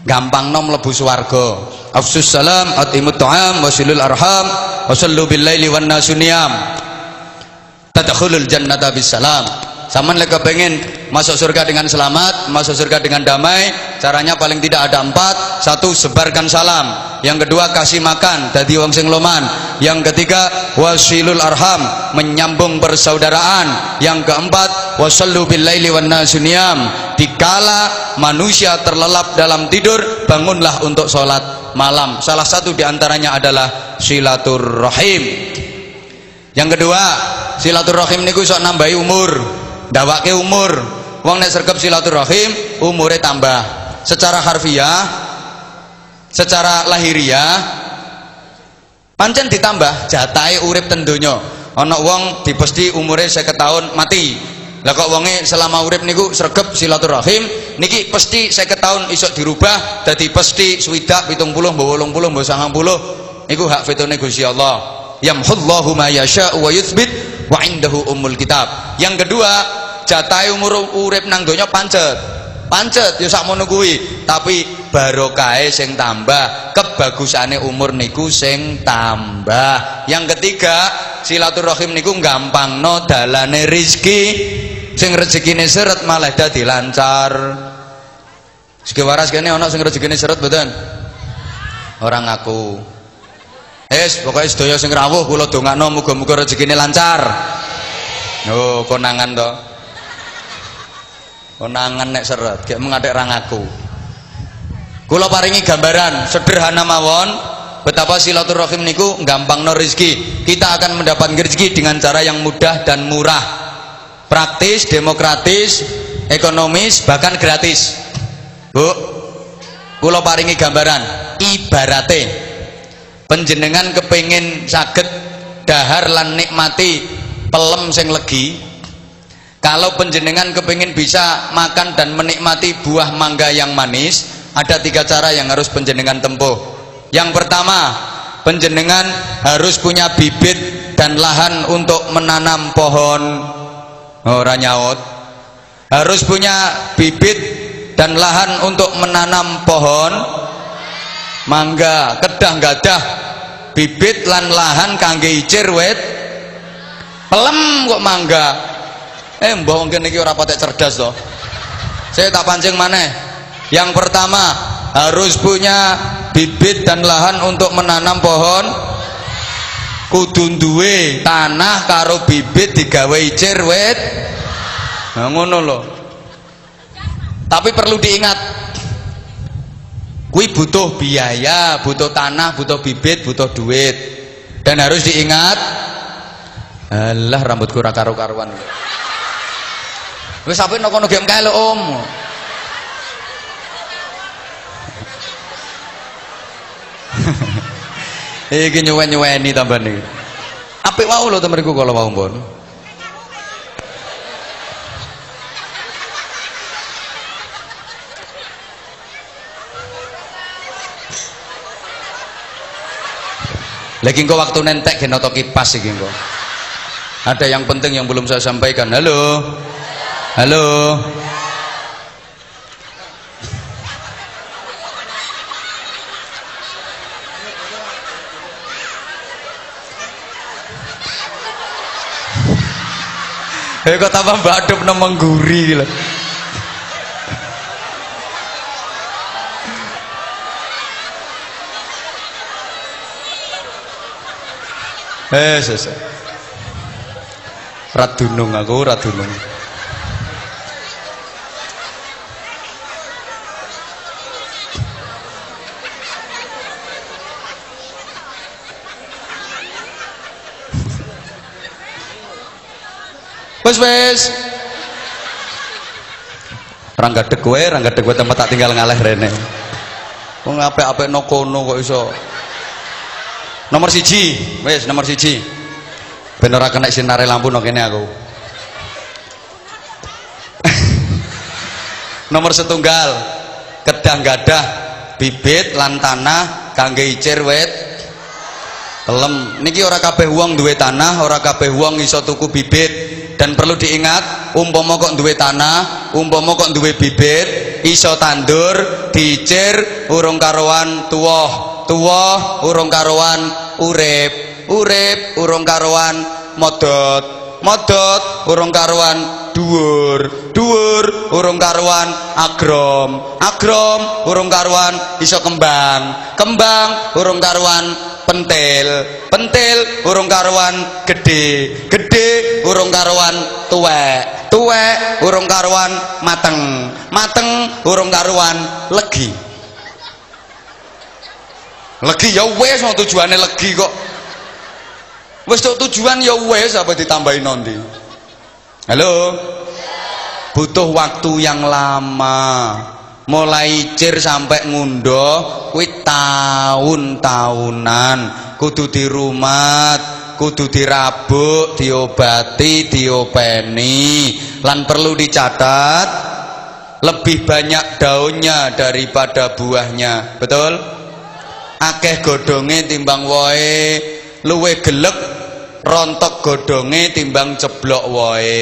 gampang nom mlebu swarga. Afsus salam atimut ta'am wasilul arham wasallu bil laili wan nasuniyam. Jannata bis salam. Saman lek pengen masuk surga dengan selamat, masuk surga dengan damai, caranya paling tidak ada empat. Satu, sebarkan salam. Yang kedua, kasih makan, dadi wong sing loman. Yang ketiga, wasilul arham, menyambung persaudaraan. Yang keempat, wasallu bil laili wan nasuniyam. Dikala manusia terlelap dalam tidur, bangunlah untuk sholat malam. Salah satu di antaranya adalah silaturrahim. Yang kedua, silaturrahim niku sok nambahi umur dawake umur. Wong nek sergap silaturahim umure tambah. Secara harfiah secara lahiriah pancen ditambah. Jatahe urip tendonya ana wong dipesti umure 50 tahun mati. Lah kok wonge selama urip niku sregep silaturahim niki pesti 50 tahun iso dirubah dadi pesti swidak 70 mbok 80 mbok 90 niku hak vetone Gusti Allah. Yamhullahu ma yasha wa yuthbit wa indahu umul kitab. Yang kedua jatai umur urip nang donya pancet. Pancet ya sakmono kuwi. Tapi barokahe sing tambah kebagusane umur niku sing tambah. Yang ketiga silaturahim niku gampangno dalane rizki. Sing rezekine seret malah dadi lancar. Segi waras kene ana sing rezekine seret mboten? Orang ngaku. Es, pokoknya sedaya sing rawuh kula dongakno muga-muga rezekine lancar. Oh, konangan to. Konangan nek seret, gek mengadek ra ngaku. Kula paringi gambaran sederhana mawon betapa silaturahim niku gampangno rezeki. Kita akan mendapat rezeki dengan cara yang mudah dan murah. Praktis, demokratis, ekonomis, bahkan gratis. Bu, kula paringi gambaran ibarate penjenengan kepingin saged dahar lan nikmati pelem sing legi kalau penjenengan kepingin bisa makan dan menikmati buah mangga yang manis ada tiga cara yang harus penjenengan tempuh. Yang pertama penjenengan harus punya bibit dan lahan untuk menanam pohon. Oh, nyaut. Harus punya bibit dan lahan untuk menanam pohon mangga kedah gadah bibit lan lahan kangge icir wet pelem kok mangga eh mbah mungkin iki ora patek cerdas toh. Saya tak pancing mana yang pertama harus punya bibit dan lahan untuk menanam pohon. Kudu duwe tanah karo bibit digawe icir wet nah ngono tapi perlu diingat Kui butuh biaya, butuh tanah, butuh bibit, butuh duit. Dan harus diingat, alah rambutku ora karu-karuan. Wis sampe nokono game kae Om. Iki nyuwen-nyuweni tambah nih. Apik wau lho temenku kalau mau pun. lagi engkau waktu nentek kena toki kipas iki engkau ada yang penting yang belum saya sampaikan halo halo Eh kok tambah mbak nang mengguri gitu. Eh, sese. Radunung aku, radunung. Orang gadeg kowe, orang gadeg kowe tempat tak tinggal ngaleh rene. Wong apik-apik no kono kok iso. Nomor siji, wis nomor siji. Ben ora kena sinare lampu no kene aku. nomor setunggal kedang gadah bibit lan tanah kangge icir pelem niki ora kabeh wong duwe tanah ora kabeh wong iso tuku bibit dan perlu diingat umpama kok duwe tanah umpama kok duwe bibit iso tandur diicir urung karuan tuwoh. Tuwoh urung karuan urip. Urip urung karuan modot. Modot urung karuan dhuwur. Dhuwur urung karuan agrom. Agrom urung karuan iso kembang. Kembang urung karuan pentil. Pentil urung karuan gede. Gede urung karuan tuwek. Tuwek urung karuan mateng. Mateng urung karuan legi. Legi ya wes mau tujuannya legi kok. Wes tujuan ya wes apa ditambahin nanti halo? Butuh waktu yang lama mulai cir sampai ngundo kuwi tahun-tahunan. Kudu di rumah kudu dirabuk diobati diopeni. Lan perlu dicatat lebih banyak daunnya daripada buahnya. Betul? Akeh godonge timbang woe luwe gelek rontok godonge timbang ceblok woe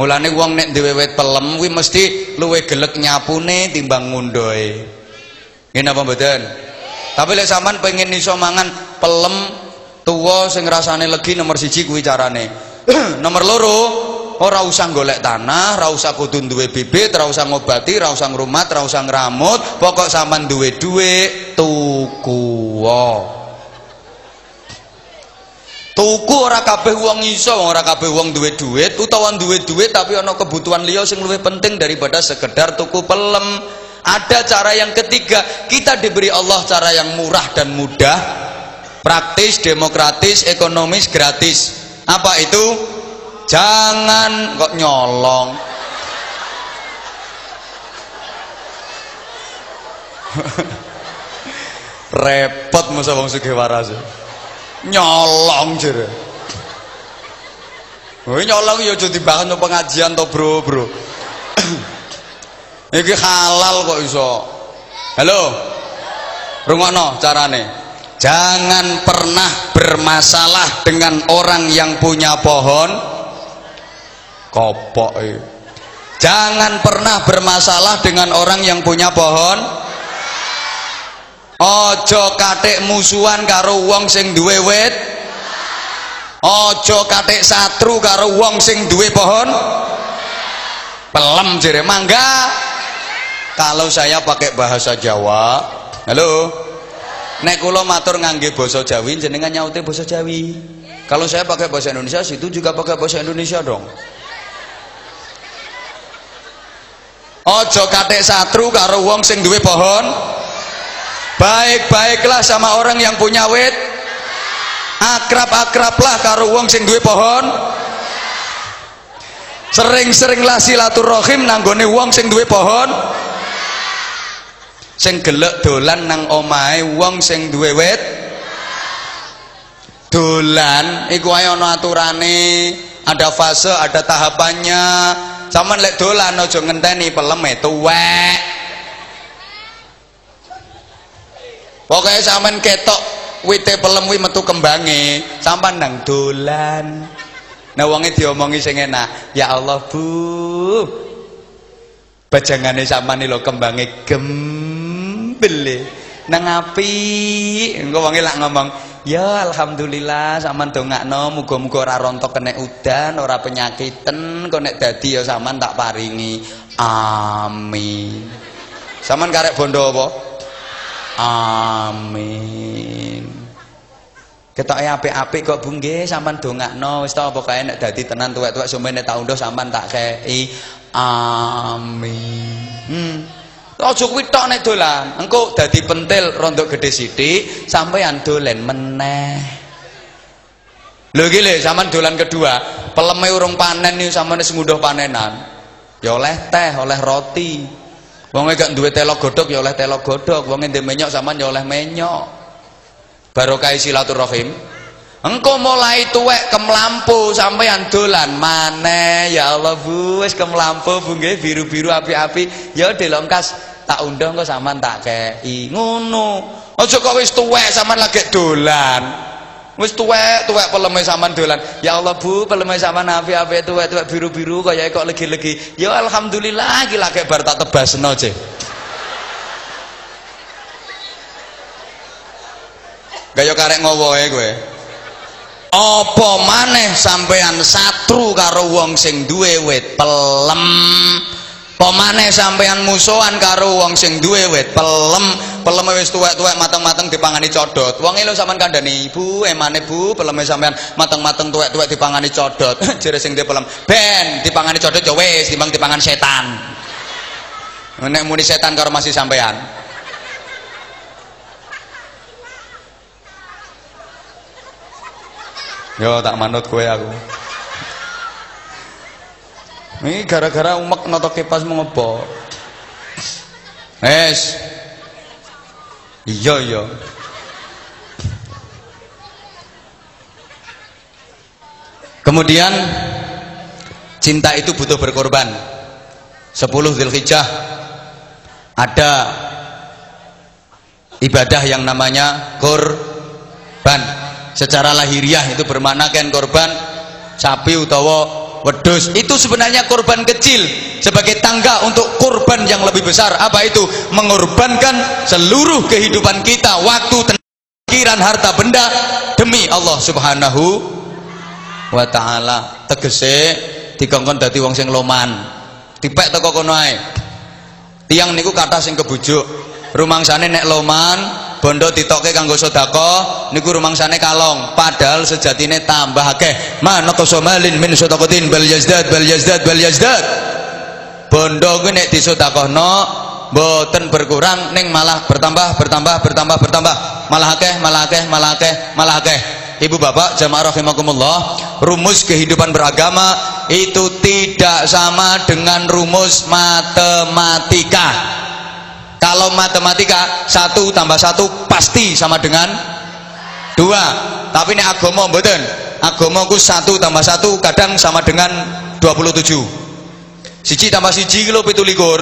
Mulane wong nek duwe wit pelem kuwi mesti luwe gelek nyapune timbang ngundohe. Ngene apa mboten? Tapi lek sampean pengen iso mangan pelem tuwa sing rasane legi nomor siji kuwi carane. nomor loro ora usah golek tanah, ora usah kudu duwe bibit, ora usah ngobati, ora usah ngrumat, ora usah ngramut, pokok sampean duwe dhuwit tuku wae. Tuku ora kabeh wong iso ora kabeh wong duwe duit utawa duwe duit tapi ana kebutuhan liya sing luwih penting daripada sekedar tuku pelem. Ada cara yang ketiga kita diberi Allah cara yang murah dan mudah praktis demokratis ekonomis gratis. Apa itu? Jangan kok nyolong. Repot masa wong sugih waras nyolong jere Wih nyolong ya jadi bahan pengajian to bro bro. Iki halal kok iso. Halo? Rungono carane. Jangan pernah bermasalah dengan orang yang punya pohon. Kopok eh. Jangan pernah bermasalah dengan orang yang punya pohon Ojo katik musuhan karo wong sing duwe wit. Ojo katik satru karo wong sing duwe pohon. Pelem jere mangga. Kalau saya pakai bahasa Jawa. Halo? Nek kula matur ngangge basa Jawi jenengan nyaute basa Jawi. Kalau saya pakai bahasa Indonesia situ juga pakai bahasa Indonesia dong. Ojo katik satru karo wong sing duwe pohon baik-baiklah sama orang yang punya wit. Akrab-akrablah karo wong sing duwe pohon. Sering-seringlah silaturahim nanggone wong sing duwe pohon. Sing gelek dolan nang omahe wong sing duwe wit. Dolan iku ae ana aturane. Ada fase ada tahapannya. Sampean lek dolan aja ngenteni peleme tuwek pokoknya sampean ketok wite pelem kuwi metu kembange. Sampean nang dolan. Nah wonge diomongi sing enak ya Allah Bu. Bajangane sampean lho kembange gembel nang api. Engko wonge lak ngomong ya alhamdulillah sampean dongakno muga-muga ora rontok kena udan ora penyakiten kok nek dadi ya sampean tak paringi. Amin. Sampean karek bondo apa Amin. Ketoke apik-apik kok Bu nggih sampean dongakno wis ta pokoke nek dadi tenan tuwek-tuwek sumen nek taundo sampean tak kei. Amin. Hmm. Aja kuwi tok nek dolan. Engko dadi pentil rondok gede sithik sampean dolen meneh. Lho iki lho sampean dolan kedua, peleme urung panen nih sampeyan wis ngunduh panenan ya oleh teh oleh roti wong gak duwe telo godhog ya oleh telo godhog. Wong ndek menyok sampean ya oleh menyok. Barokah silaturahim. Engkau mulai tuwek kemlampu sampeyan dolan maneh. Ya Allah Bu wis kemlampu Bu nggih biru-biru api-api. Ya delongkas tak undang kok sampean tak kei. Ngono. Aja kok wis tuwek sampean lagi dolan Wis tuwek, tuwek peleme sampean dolan. Ya Allah Bu, peleme sampean api-api tuwek-tuwek biru-biru kaya kok legi-legi. Ya alhamdulillah iki lagi bar tak tebasno, Cek. Gaya karek ngowoe kowe. Apa maneh sampean satru karo wong sing duwe wit pelem Pemane sampean musuhan karo wong sing duwe wit pelem, pelem wis tuwek-tuwek mateng-mateng dipangani codot. Wong lho sampean kandhani, "Bu, emane Bu, peleme sampean mateng-mateng tuwek-tuwek dipangani codot." Jere sing duwe pelem, "Ben, dipangani codot ya wis, timbang dipangan setan." Nek muni setan karo masih sampean. Yo tak manut kowe aku. Ini gara-gara umek noto kipas mengepo. Es. Iya iya. Kemudian cinta itu butuh berkorban. 10 Zulhijjah ada ibadah yang namanya korban. Secara lahiriah itu bermakna kan korban sapi utawa wedus itu sebenarnya korban kecil sebagai tangga untuk korban yang lebih besar. Apa itu? Mengorbankan seluruh kehidupan kita waktu pikiran harta benda demi Allah subhanahu wa ta'ala. Tegese dikongkon dadi wong sing loman. Dipek teko kono ae. Tiang niku kata sing kebujuk. Rumangsane nek loman bondo ditoke kanggo sedekah niku rumangsane kalong. Padahal sejatine tambah akeh. Mana malin min sedekatin bal yazdad bal yazdad bal yazdad. Bondo kuwi nek disedekahno boten berkurang ning malah bertambah bertambah bertambah bertambah. Malah akeh malah akeh malah akeh malah akeh. Ibu bapak jamaah rahimakumullah rumus kehidupan beragama itu tidak sama dengan rumus matematika kalau matematika satu tambah satu pasti sama dengan dua. Tapi ini agomo mboten agomoku satu tambah satu kadang sama dengan 27 siji tambah siji kilo pitu likur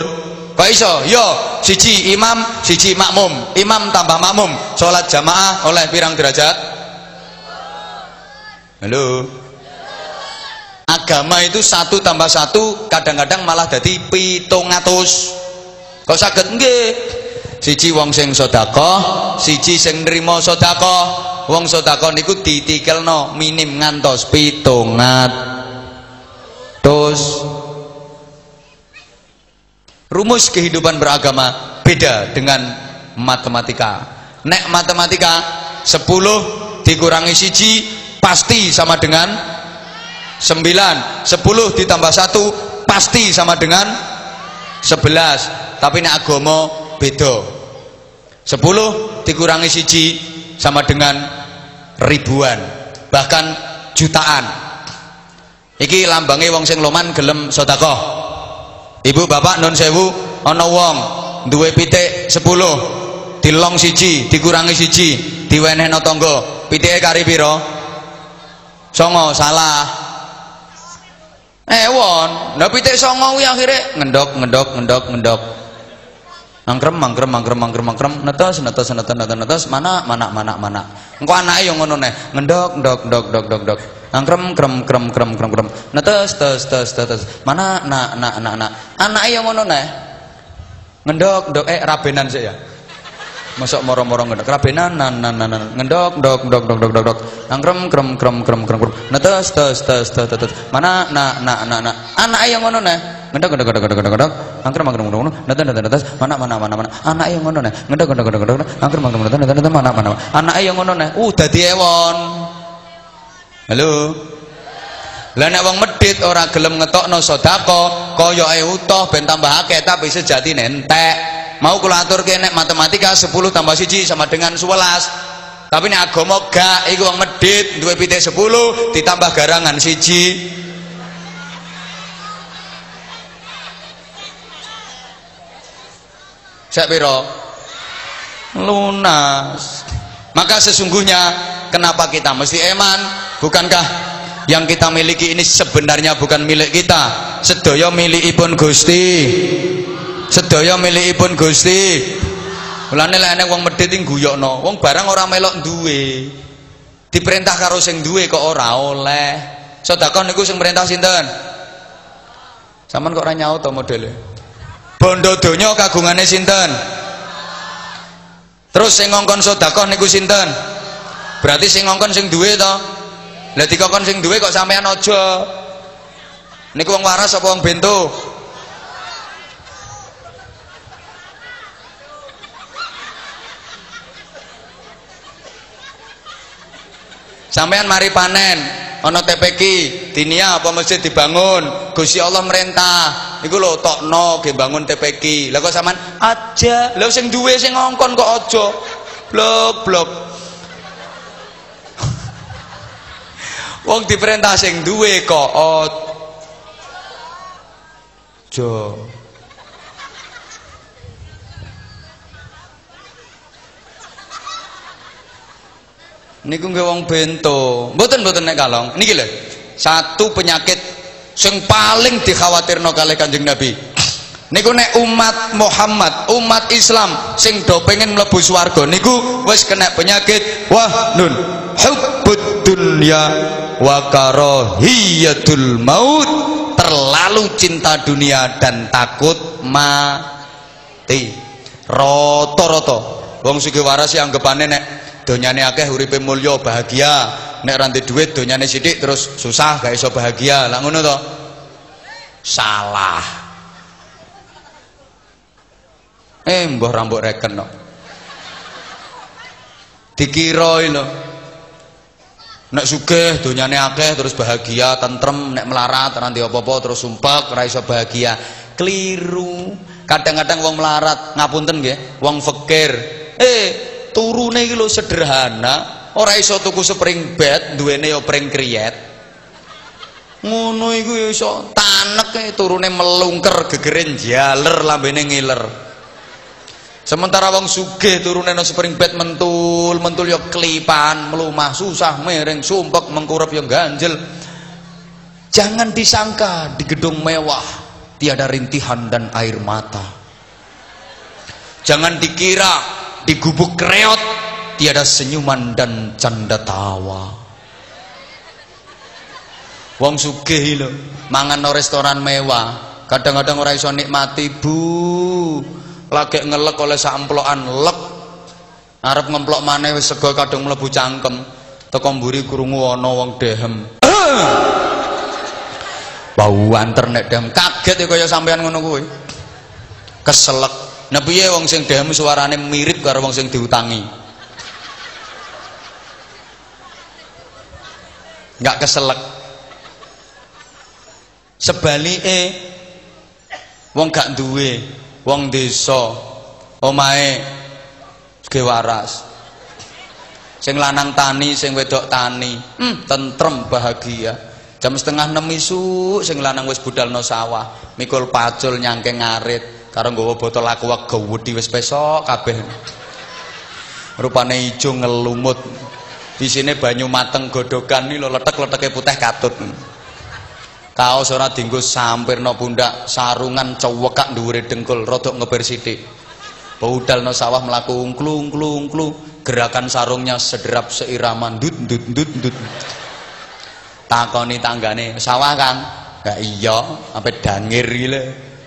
kok iso? Yo siji imam siji makmum. Imam tambah makmum. Sholat jamaah oleh pirang derajat? Halo? Agama itu satu tambah satu kadang-kadang malah jadi pitung atus kok saged nggih? Siji wong sing sedekah siji sing nrimo sedekah. Wong sedekah niku ditikelno minim ngantos pitungat. Terus rumus kehidupan beragama beda dengan matematika. Nek matematika 10 dikurangi siji pasti sama dengan 9 10 ditambah 1 pasti sama dengan 11 tapi ini agama beda. 10 dikurangi siji sama dengan ribuan. Bahkan jutaan. Iki lambangnya wong sing loman gelem sodako ibu bapak non sewu ono wong duwe pitik 10 dilong siji dikurangi siji diwenehno tonggo pitike kari piro? Songo salah ewon. Nah pitik songo kuwi akhirnya ngendok ngendok ngendok ngendok. Mangkrem mangkrem mangkrem mangkrem mangkrem. Netes netes netes netes netes mana mana mana mana. Engko anake yang ngono neh ngendok ndok ndok ndok ndok mangkrem krem krem krem krem krem. Netes tes tes tes mana nak nak nak nak anake yang ngono neh ngendok ndok. Eh rabenan sih ya Masuk moro-moro ngendok. Rabenan nan nan nan ngendok ndok ndok ndok ndok ndok nangkrem krem krem krem krem krem netes tes tes tes tes mana? Nak nak nak nak anake yang ngono neh ngendok ngendok ngendok ngendok ngendok. Angker mangker ngono ngono nata nata nata mana mana mana mana? Anak yang ngono nih ngendok ngendok ngendok ngendok. Angker mangker nata nata nata mana mana anak yang ngono nih uh dadi ewon. Halo? Lah nek wong medhit ora gelem ngetokno sedekah kaya ae utuh ben tambah akeh tapi sejatine entek mau kula atur kene matematika 10 tambah siji sama dengan 11 tapi ini agama gak itu yang medit, dua pitik 10 ditambah garangan siji saya piro? Lunas. Maka sesungguhnya kenapa kita mesti eman? Bukankah yang kita miliki ini sebenarnya bukan milik kita? Sedoyo Sedaya milikipun Gusti. Sedaya milikipun Gusti. Mulane lek enek wong medhit ing guyokno, wong barang ora melok duwe. Diperintah karo sing duwe kok ora oleh. Sedekah niku sing perintah sinten? Saman kok ora nyaut to modele. Bondo donya kagungane sinten? Terus sing ngongkon sedekah niku sinten? Berarti sing ngongkon sing duwe to. Lah dikongkon sing duwe kok sampean aja. Niku wong waras apa wong bento? Sampean mari panen, ana TPK, dinia apa masjid dibangun, Gusti Allah merintah. Iku lho tokno ge bangun TPK. Lah kok sampean aja. Lah sing duwe sing ngongkon kok aja. Blok blok. Wong diperintah sing duwe kok aja. Niku nggih wong bento. Mboten mboten nek kalong. Niki lho satu penyakit sing paling dikhawatirno kali Kanjeng Nabi. Niku nek umat Muhammad umat Islam sing do pengen mlebu swarga niku wis kena penyakit wah nun. Hubbud dunya wa karahiyatul maut. Terlalu cinta dunia dan takut mati. Roto-roto. Wong sugih waras yang anggapane nek donyane akeh uripe mulya bahagia. Nek ra duit donyane sithik terus susah gak iso bahagia. Lah ngono to? Salah. Eh mbah rambut reken no dikira lho nek sugih donyane akeh terus bahagia tentrem. Nek melarat ra apa-apa terus sumpek ra iso bahagia. Keliru. Kadang-kadang wong melarat ngapunten nggih? Wong fakir. Eh turune iki lho sederhana ora iso tuku spring bed duwene ya pring kriyet ngono iku ya iso tanek e turune melungker gegere jaler lambene ngiler. Sementara wong sugih turune no spring bed mentul mentul ya kelipan melumah susah miring sumpek mengkurep ya ganjel. Jangan disangka di gedung mewah tiada rintihan dan air mata. Jangan dikira di gubuk kreot tiada senyuman dan canda tawa. Wong sugih lho mangan no restoran mewah kadang-kadang ora iso nikmati bu. Lagi ngelek oleh samplokan lek. Arep ngemplok maneh wis sego kadung mlebu cangkem teko mburi krungu ana wong dehem. Bau anter nek dehem kaget ya kaya sampean ngono kuwi. Keselek Nah piye wong sing dhewe suarane mirip karo wong sing diutangi. Enggak keselek. Sebalike wong gak duwe, wong desa, omahe ge waras. Sing lanang tani, sing wedok tani, hmm, tentrem bahagia. Jam setengah enam isu, sing lanang wis budalno sawah, mikul pacul nyangke ngarit karo nggawa botol aqua gawedi wis pesok kabeh. Rupane ijo ngelumut. Isine banyu mateng godokan iki lho letek-leteke putih katut. Kaos ora dienggo sampirno pundak sarungan cewekak dhuwure dengkul rodok ngeber sithik. No sawah melaku ungklu ungklu ungklu. Gerakan sarungnya sederap seirama ndut ndut ndut ndut. Takoni tanggane sawah kan gak iya sampai dangir gile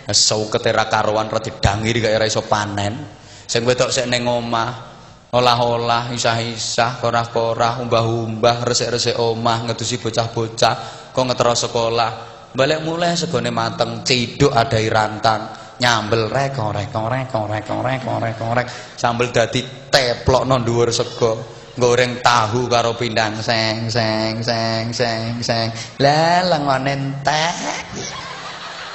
saukete ra karuan ra didangiri kaya iso panen. Sing wedok sik ning omah olah-olah isah-isah korah-korah umbah-umbah resik-resik omah ngedusi bocah-bocah kok ngetero sekolah. Balik mulai segone mateng ciduk adai rantang nyambel rek korek korek korek korek korek korek sambel dadi teplok non dhuwur sego goreng tahu karo pindang seng seng seng seng seng. Lah langone entek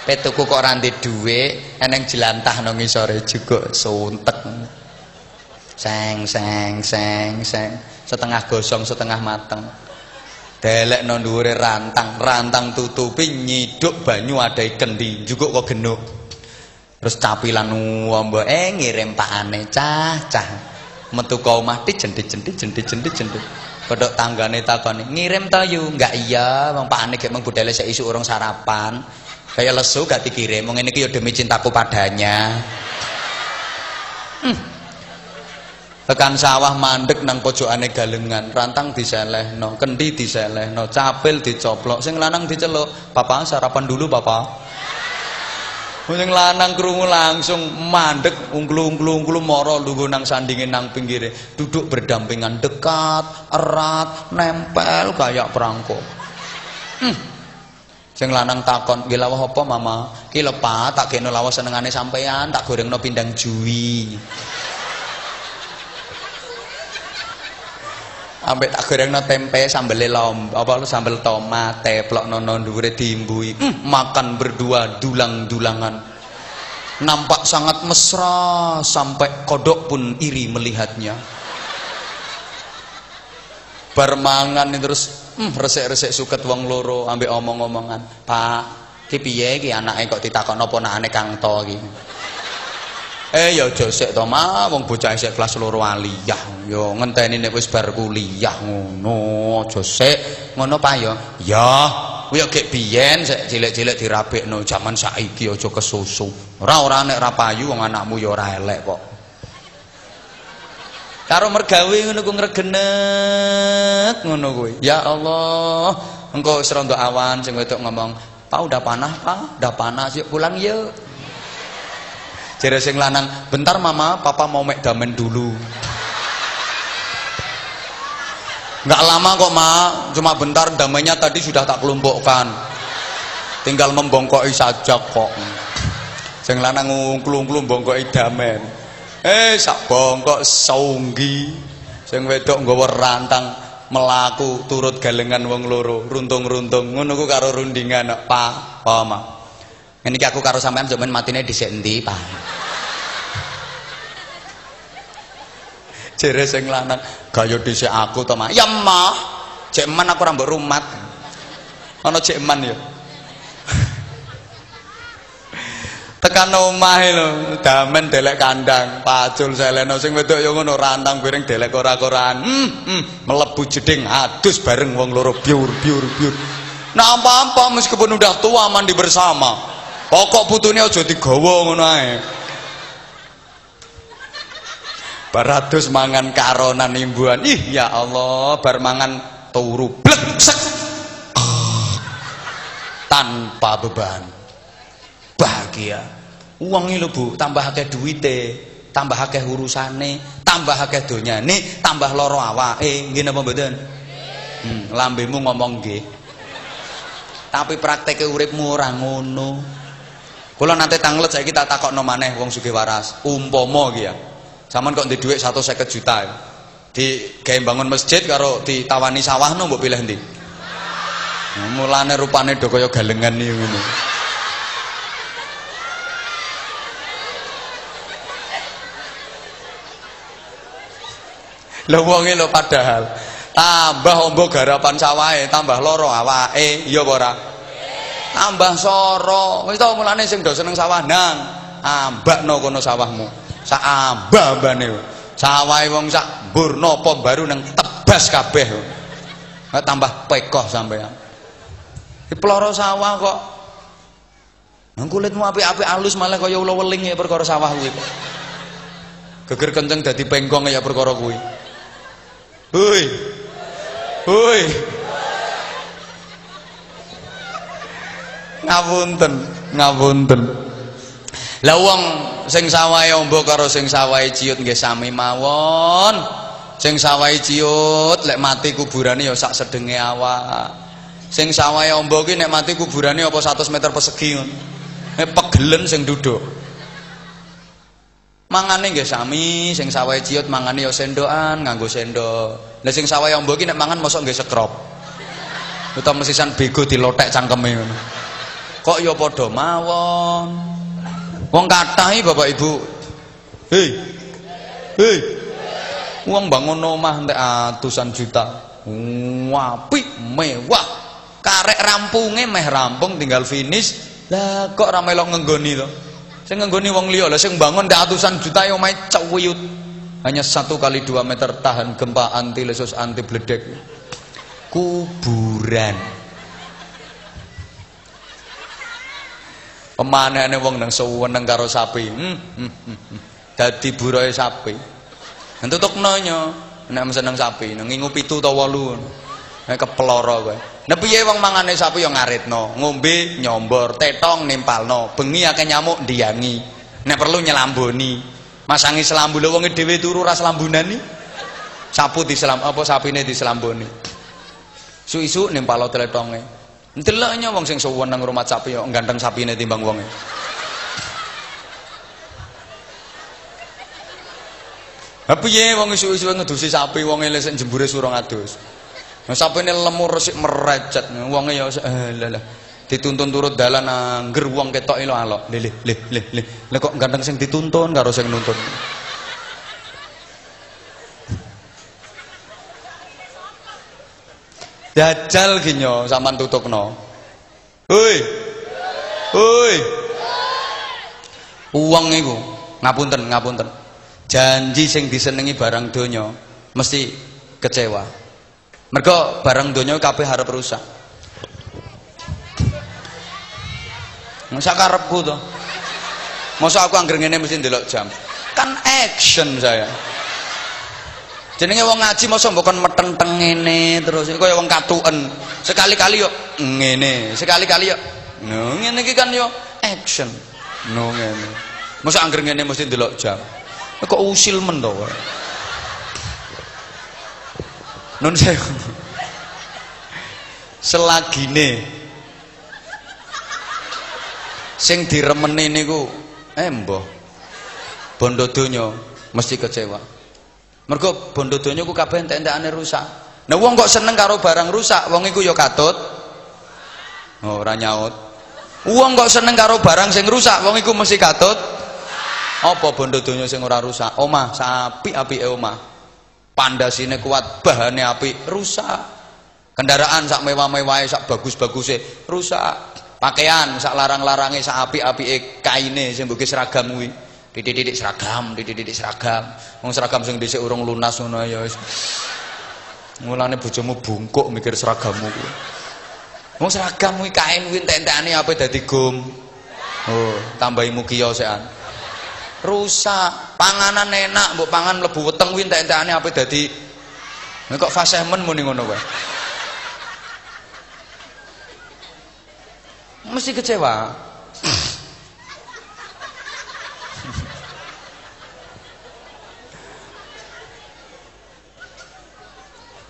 petuku kok ora ndek dhuwit eneng jelantah nang ngisore juga suntek seng seng seng seng. Setengah gosong setengah mateng. Delek nang dhuwure rantang rantang tutupi nyiduk banyu adai kendi juga kok genuk. Terus capilan wombo eh ngirim pakane cah cah. Metu ka omah dijendit-jendit jendit-jendit jendit kodok tanggane takoni ngirim to yu? Enggak iya wong pakane gek mung budale sik isu urung sarapan kayak lesu gak dikirim wong ini ki demi cintaku padanya hmm. tekan sawah mandek nang pojokane galengan rantang diselehno kendi diselehno capil dicoplok sing lanang diceluk papa sarapan dulu papa Sing lanang krungu langsung mandek ungklu-ungklu-ungklu moro lugu nang sandingin nang pinggire. Duduk berdampingan dekat, erat, nempel kayak perangko. Hmm. Sing lanang takon, "Ki lawah apa, Mama?" "Ki lepa, tak kene lawah senengane sampean, tak gorengno pindang jui." ambek tak gorengno tempe sambel lom apa lu sambel tomat teplok nono dhuwure diimbui hmm, makan berdua dulang-dulangan nampak sangat mesra sampai kodok pun iri melihatnya bermangan terus hmm, resek-resek suket wong loro ambek omong-omongan pak ki piye ki anake kok ditakon apa anake Kang To iki Eh ya aja sik to ma wong bocah isih kelas loro aliyah. Ya ngenteni nek wis bar kuliah ngono, aja sik ngono pa ya. Ya, kuwi gek biyen sik cilik-cilik dirabekno jaman saiki aja kesusu. Ora ora nek ra payu wong anakmu ya ora elek kok. Karo mergawe ngono ku ngregenek ngono kuwi. Ya Allah, engko wis awan sing wedok ngomong, "Pak udah panah, Pak. Udah panas, yuk pulang yuk." Jere sing lanang, "Bentar Mama, Papa mau mek damen dulu." Enggak lama kok, Ma. Cuma bentar damainya tadi sudah tak kelompokkan. Tinggal membongkoki saja kok. Sing lanang ngungklung-klung bongkoki damen. Eh, sak bongkok saunggi. Sing wedok nggawa rantang melaku turut galengan wong loro, runtung-runtung. Ngono ku karo rundingan, Pak. Pak, Ma. Ini aku karo sampean zaman matine dhisik endi, Pak? Jere sing lanang, gaya dhisik aku to, Mak. Ya. Cek man aku ora mbok rumat. Ana man ya. Tekan omah lho, damen delek kandang, pacul seleno sing wedok ya ngono rantang piring delek ora-koraan. Hmm, hmm, melebu jeding adus bareng wong loro biur biur biur. Nah apa-apa meskipun udah tua mandi bersama. Pokok putune aja digawa ngono ae. Baratus mangan karonan imbuhan. Ih ya Allah, bar mangan turu bleksek. Tanpa beban. Bahagia. Uang lho Bu, tambah akeh duwite, tambah akeh urusane, tambah akeh donyane, tambah loro awake. Nggih napa mboten? Hmm, lambemu ngomong nggih. Tapi prakteke uripmu ora ngono. Kula nanti tanglet kita takok no maneh wong sugih waras. Umpama iki ya. Saman kok ndek dhuwit 150 juta. Di gawe bangun masjid karo ditawani sawah no mbok pilih ndi? Nah, mulane rupane do kaya galengan iki ngono. Lho wonge lho padahal. Tambah ombo garapan sawahe, tambah loro awake, iya apa ora? tambah soro. Wis to mulane sing do seneng sawah nang. Ambakno kono sawahmu. Sak ambane sawahe wong sak mbur napa baru nang tebas kabeh. Tambah pekoh sampean peloro sawah kok. Nang kulitmu apik-apik alus malah kaya ula weling ya perkara sawah kuwi. Geger kenceng dadi pengkong ya perkara kuwi Hoi. Hoi. ngapunten ngapunten lah wong sing sawahe ombo karo sing sawahe ciut nggih sami mawon. Sing sawahe ciut lek mati kuburane ya sak sedenge awak. Sing sawahe ombo ki nek mati kuburane apa 100 meter persegi ngono. Nek pegelen sing duduk mangane nggih sami sing sawahe ciut mangane ya sendokan nganggo sendok. Lah sing sawahe ombo ki nek mangan mosok nggih sekrop. Utawa mesisan bego dilotek cangkeme ngono. Kok ya padha mawon? Wong kathah Bapak Ibu. Hei. Hei. Wong bangun omah entek atusan juta. Apik mewah. Karek rampunge meh rampung tinggal finish. Lah kok ra melok ngenggoni to Sing nggoni wong liya lah sing bangun ratusan juta yo omahe cewiyut. Hanya satu kali dua meter tahan gempa anti lesus anti bledek. Kuburan. Pemanene wong nang seweneng karo sapi. Hmm, hmm, hmm, hmm. Dadi buroe sapi. Entutukno nyo nek seneng sapi, nang ngingu pitu utawa 8. Nek keploro. Nah piye wong mangane sapi ya ngaritno, ngombe nyombor, tetong nimpalno, bengi akeh nyamuk ndiyangi. Nek perlu nyelamboni. Masangi selambu lho wonge dhewe turu ora selambunani. Sapu diselam apa sapine diselamboni. Su-isu nimpalo teletonge. Ndeloknya wong sing suweneng rumah sapi yo ganteng sapine timbang wonge. Ha piye wong isu-isu ngedusi sapi wong elek jembure surung adus. Nah, ini lemur resik merecet. Wonge ya eh lah Dituntun turut dalan angger wong ketok ilo alok. Le le le le le. Kok ganteng sing dituntun karo sing nuntun. Dajal ginyo sampean tutukno. Hoi. Hoi. Uang iku ngapunten ngapunten. Janji sing disenengi barang donya mesti kecewa. Mereka barang donya kabeh harap rusak. Masa karepku to. Masa aku angger ngene mesti ndelok jam. Kan action saya. Jenenge wong ngaji masa mbok kon meteng-teng ngene terus kaya wong katuken. Sekali-kali yo ngene, sekali-kali yo no iki kan yo action. No ngene. Masa angger ngene mesti ndelok jam. Kok usil men to Nun saya selagine. Sing diremeni niku eh mbah bondo donya mesti kecewa. Mergo bondo ku kabeh entek-entekane rusak. Nah wong kok seneng karo barang rusak wong iku ya katut. Oh, ora nyaut. Wong kok seneng karo barang sing rusak wong iku mesti katut. Apa bondo donya sing ora rusak? Omah sapi api omah pandasine kuat bahannya api rusak. Kendaraan sak mewah-mewah sak bagus-bagusnya rusak. Pakaian sak larang-larangnya sak api-api kaine sing mbok seragam kuwi. Dididik seragam dididik seragam. Wong seragam sing dhisik urung lunas ngono ya wis. Mulane bungkuk mikir seragammu wong seragam kuwi kain kuwi entek-entekane apa dadi gum oh tambahi sekan rusak panganan enak mbok pangan mlebu weteng kuwi entek-entekane ape dadi nek kok fasehmen muni ngono wae mesti kecewa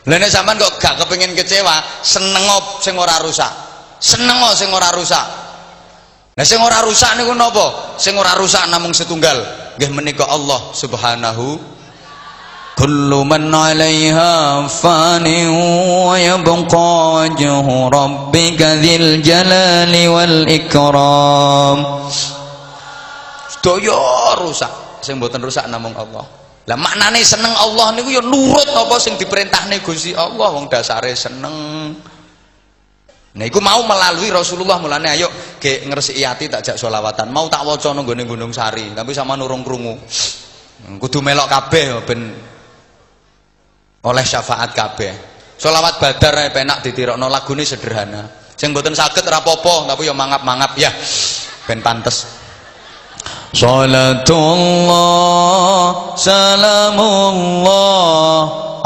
Lah nek sampean kok gak kepengin kecewa, seneng sing ora rusak. Seneng sing ora rusak. Nah sing ora rusak niku napa? Sing ora rusak namung setunggal. Nggih menika Allah Subhanahu Kullu man 'alaiha fani wa yabqa wajhu rabbika dzil jalali wal ikram. Sedaya rusak, sing mboten rusak namung Allah. Lah maknane seneng Allah niku ya nurut apa sing diperintahne Gusti Allah wong dasare seneng. Nah, iku mau melalui Rasulullah mulane ayo ke ngresiki ati tak jak selawatan. Mau tak waca nang gone Gunung Sari, tapi sama nurung krungu. Kudu melok kabeh ben oleh syafaat kabeh. Selawat badar penak ditirokno lagune sederhana. Sing mboten saged apa-apa, tapi ya mangap-mangap ya. Ben pantes. Salatullah Salamullah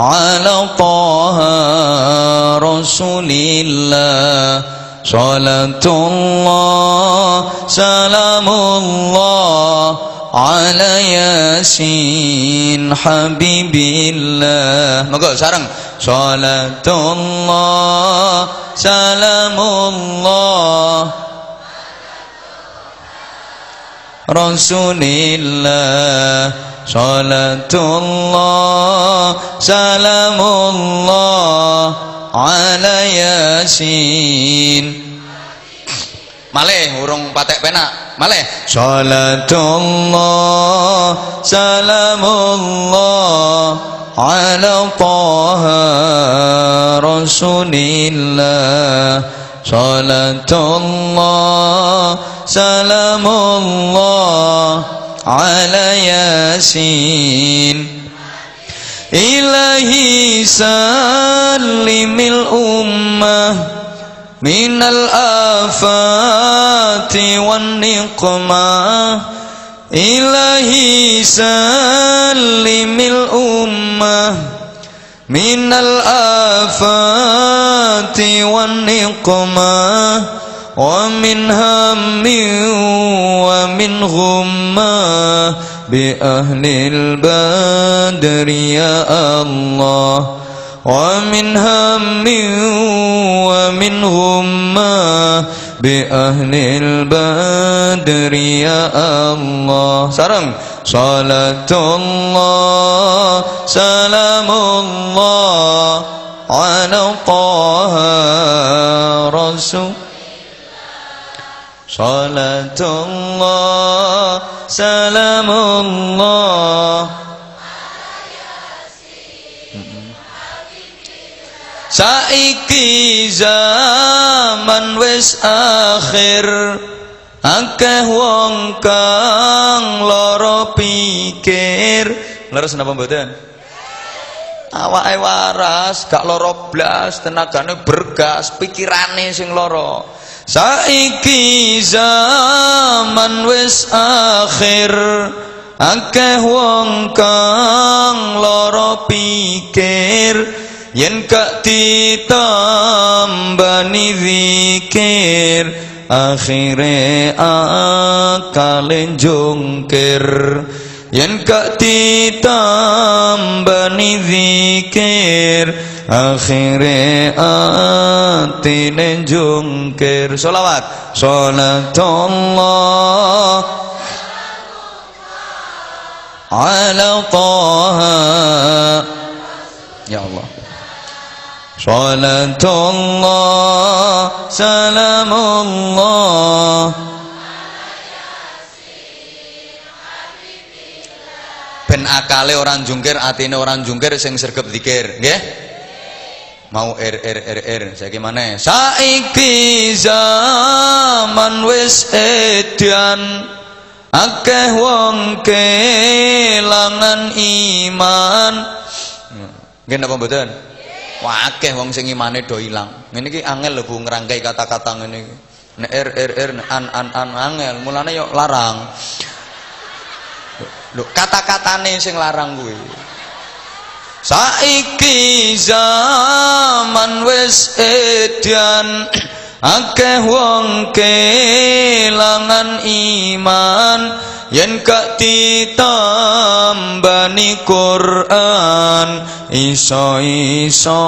Ala taha Rasulillah. Salatullah Salamullah Ala yasin Habibillah. Moga sarang Salatullah Salamullah rasulillah salatullah salamullah ala yasin. Malih urung patek penak. Malih. Salatullah salamullah ala taha rasulillah. صلاة الله سلام الله على ياسين. إلهي سلم الأمة من الآفات والنقمة. إلهي سلم الأمة من الآفات والنقمة ومن هم ومن غمة بأهل البدر يا الله ومن هم ومن غمة بأهل البدر يا الله. سرم صلاة الله سلام الله. على طه رسول صلاة الله سلام الله Saiki zaman wis akhir akeh wong kang lara pikir leres napa mboten Awake waras gak lara blas tenagane bergas pikirane sing lara. Saiki zaman wis akhir akeh wong kang lara pikir. Yen kak ditambani zikir akhire akale jungkir ينكأتي تام بني ذكر أخير آتين جنكر صلوات صلاة الله على طه يا الله صلاة الله سلام الله Ben akale orang jungkir atine orang jungkir sing sergap zikir nggih mau er er er er saiki maneh saiki zaman wis edan akeh wong kelangan iman nggih napa mboten Wah akeh wong sing imane do ilang. Ngene iki angel lho Bu ngrangkai kata-kata ngene iki. Nek er er er an an an angel, mulane yo larang. Lho kata-katane sing larang kuwi. Saiki zaman wis edan akeh wong kelangan iman yen gak ditambani Quran iso-iso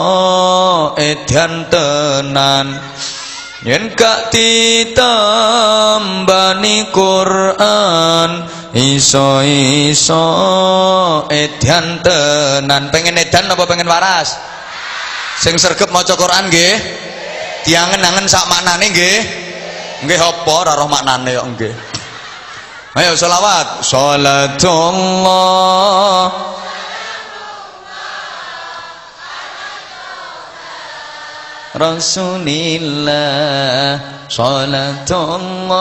edan tenan yen gak ditambani Quran iso-iso edan tenan. Pengen edan apa pengen waras? Sing sergep maca Quran nggih. Diangen-angen sak maknane nggih. Nggih apa ora roh maknane kok nggih. Ayo salawat. Salatullah. Rasulillah Salatullah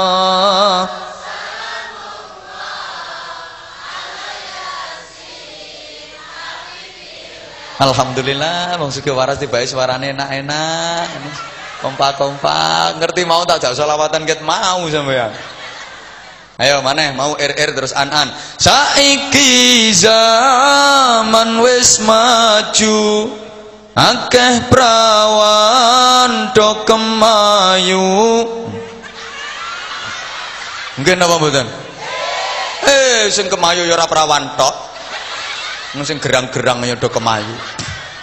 Alhamdulillah wong sugih waras tibae suarane enak-enak. Kompak-kompak, ngerti mau tak jak selawatan ket mau sampean. Ayo mana mau RR terus an-an. Saiki zaman wis maju. Akeh prawan do kemayu. Nggih napa mboten? Eh sing kemayu ya ora prawan tok. Sing gerang-gerang ya do kemayu.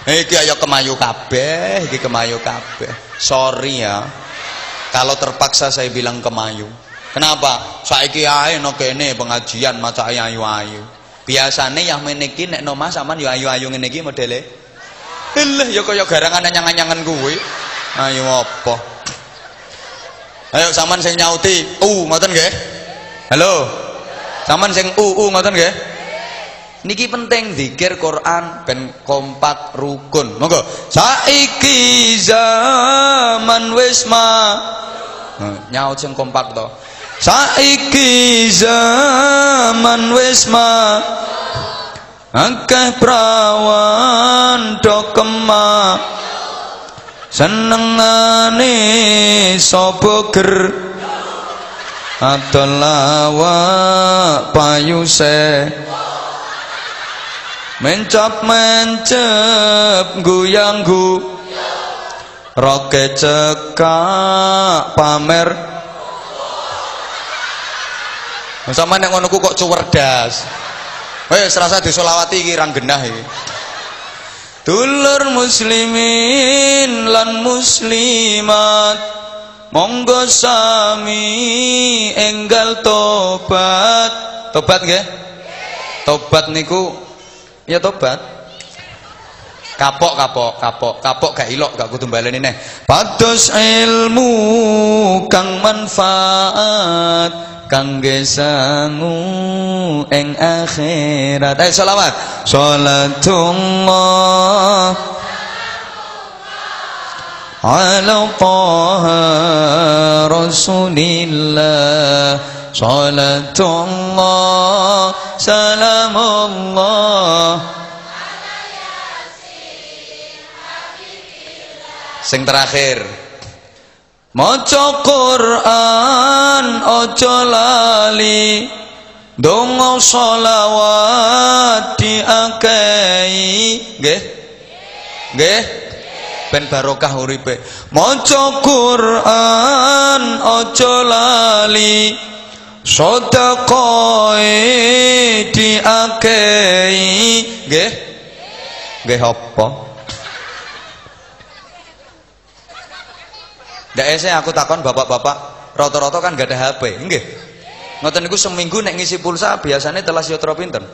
Eh, iki ayo kemayu kabeh, iki kemayu kabeh. Sorry ya. Kalau terpaksa saya bilang kemayu. Kenapa? Saiki ae no kene pengajian maca ayu-ayu. Biasane yang meniki nek no Mas sampean yo ayu-ayu ngene iki modele. Lah ya kaya garangan anyang-anyangan kuwi. Ayo apa? Ayo sampean sing nyauti, u ngoten nggih? Halo. Sampean sing u u ngoten nggih? niki penting zikir Quran ben kompak rukun monggo saiki zaman wis ma nyaut sing kompak to saiki zaman wis ma akeh prawan do kemak senengane sapa ger. Adalah payuse mencap mencep guyang gu. Roke cekak pamer. Sama yang ngono kok cuwerdas wes serasa disolawati iki rang genah iki dulur muslimin lan muslimat monggo sami enggal tobat. Tobat nggih? Tobat niku ya tobat. Kapok kapok kapok kapok gak ilok gak kudu baleni neh. Pados ilmu kang manfaat kangge sangu ing akhirat. Ayo selawat. Salatullah ala taha rasulillah. Salatullah salamullah. Sing terakhir maca Quran aja lali. Donga selawat diakehi. Nggih? Nggih? Ben barokah uripe. Maca Quran aja lali. Sedekahe diakehi. Nggih? Nggih apa Ndak ese aku takon bapak-bapak rata-rata kan gak ada HP nggih. Ngoten niku seminggu nek ngisi pulsa biasanya telah siotro pinten?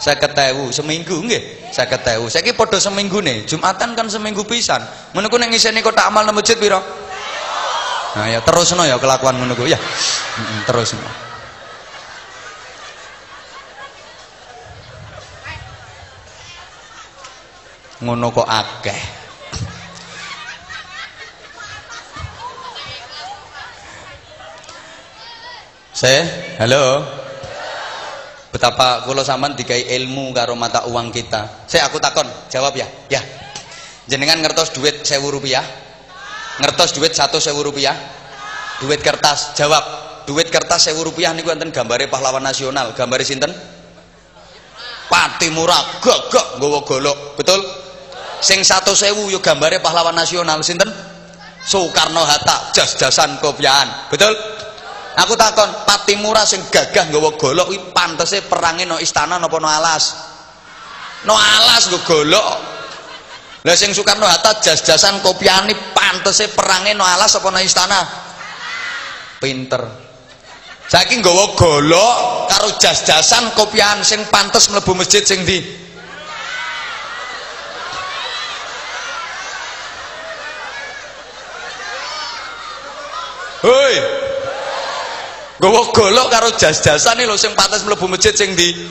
Saya ketemu seminggu nggih. Saya ketemu saya podo seminggu nih. Jumatan kan seminggu pisan. Menurutku nek ngiseni kota amal nang masjid piro? Nah ya terus no ya kelakuan menunggu ya. Terus no. ngono kok akeh saya halo. Betapa kula sampean dikai ilmu karo mata uang kita. Saya aku takon jawab ya. Ya. Jenengan ngertos duit sewu rupiah? Ngertos duit satu sewu rupiah? Duit kertas jawab. Duit kertas sewu rupiah niku enten gambare pahlawan nasional. Gambare sinten? Pati murah gagak nggawa golok. Betul? Sing satu sewu yo gambare pahlawan nasional. Sinten? Soekarno Hatta jas-jasan kopiahan. Betul aku takon pati murah sing gagah nggawa golok kuwi pantese perange no istana napa no alas no alas nggo golok lah sing Soekarno Hatta jas-jasan kopiani pantese perange no alas apa no istana? Pinter. Saiki nggawa golok karo jas-jasan kopian sing pantes mlebu masjid sing ndi? Hoi. Nggawa golok karo jas-jasan lho sing pantes mlebu masjid sing ndi?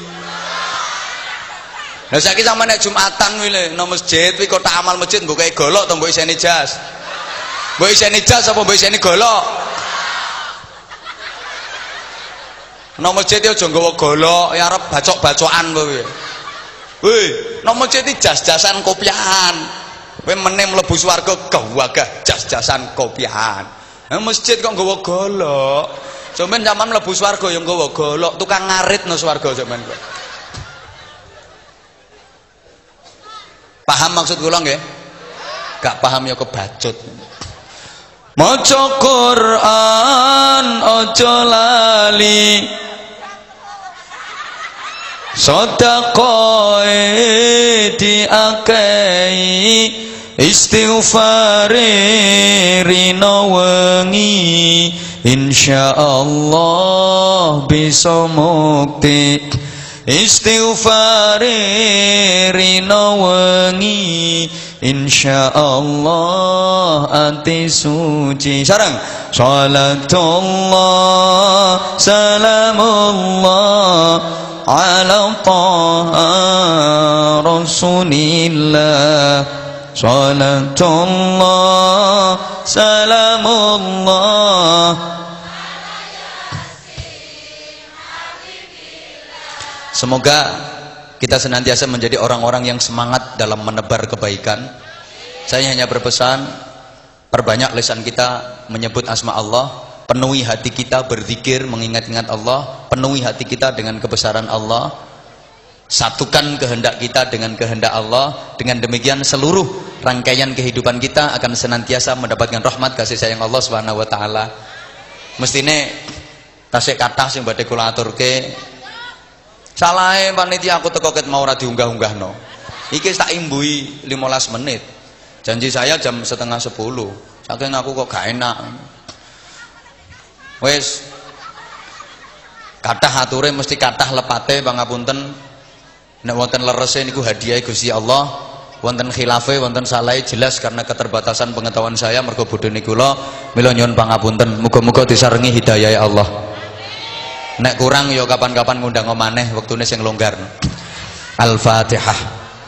Lah saiki sampeyan nek Jumatan kuwi nang masjid kuwi kotak amal masjid mbok golok to mbok iseni jas. Mbok iseni jas apa mbok iseni golok? Nang masjid aja nggawa golok, ya arep bacok-bacokan kowe. Woi, nang masjid jas-jasan kopiahan. Kowe meneh mlebu swarga gawagah jas-jasan kopiahan. Nang masjid kok nggawa golok. Sampeyan zaman mlebu swarga ya nggawa golok, tukang ngarit nang swarga kok. Paham maksud kula nggih? Gak paham ya kebacut. Maca Quran aja lali. Sedekahe diakehi istighfare rina wengi insyaallah bisa mukti. Istighfare rina wengi insyaallah anti suci. Sarang salatullah salamullah ala ta'a rasulillah. صلاة الله سلام الله Semoga kita senantiasa menjadi orang-orang yang semangat dalam menebar kebaikan. Saya hanya berpesan, perbanyak lisan kita menyebut asma Allah, penuhi hati kita berzikir, mengingat-ingat Allah, penuhi hati kita dengan kebesaran Allah, satukan kehendak kita dengan kehendak Allah, dengan demikian seluruh rangkaian kehidupan kita akan senantiasa mendapatkan rahmat kasih sayang Allah Subhanahu wa taala. Mestine tasik kathah sing badhe kula aturke Salahe panitia aku teko ket mau ora diunggah-unggahno. Iki tak imbui 15 menit. Janji saya jam setengah 10. Saking aku kok gak enak. Wes kathah ature mesti kathah lepate pangapunten. Nek wonten lerese niku hadiah Gusti Allah. Wonten khilafe, wonten salah jelas karena keterbatasan pengetahuan saya mergo bodhone kula mila nyuwun pangapunten. Muga-muga disarengi hidayah Allah. Nek kurang yo kapan-kapan ngundang omaneh wektune sing longgar. Al-Fatihah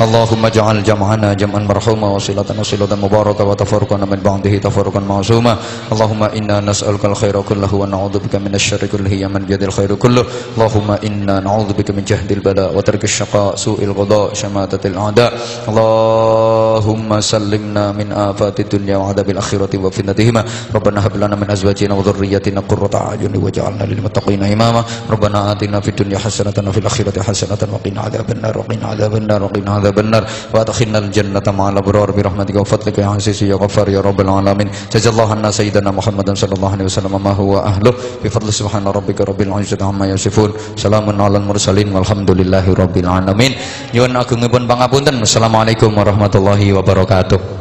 اللهم اجعل جمعنا جمعا مرحوما وصلتنا صلة مباركة وتفرقنا من بعده تفرقا معصوما اللهم إنا نسألك الخير كله ونعوذ بك من الشر كله يا من بيد الخير كله اللهم إنا نعوذ بك من جهد البلاء وترك الشقاء سوء القضاء شماتة الأعداء اللهم سلمنا من آفات الدنيا وعذاب الآخرة وفتنتهما ربنا هب لنا من أزواجنا وذرياتنا قرة أعين واجعلنا للمتقين إماما ربنا آتنا في الدنيا حسنة وفي الآخرة حسنة وقنا عذاب النار وقنا عذاب النار وقنا عذاب النار وأدخلنا الجنة مع الأبرار برحمتك وفضلك يا عزيز يا غفار يا رب العالمين جزا الله عنا سيدنا محمد صلى الله عليه وسلم ما هو أهله بفضل سبحان ربك رب العزة عما يصفون سلام على المرسلين والحمد لله رب العالمين nyuwun agungipun pangapunten assalamualaikum warahmatullahi wabarakatuh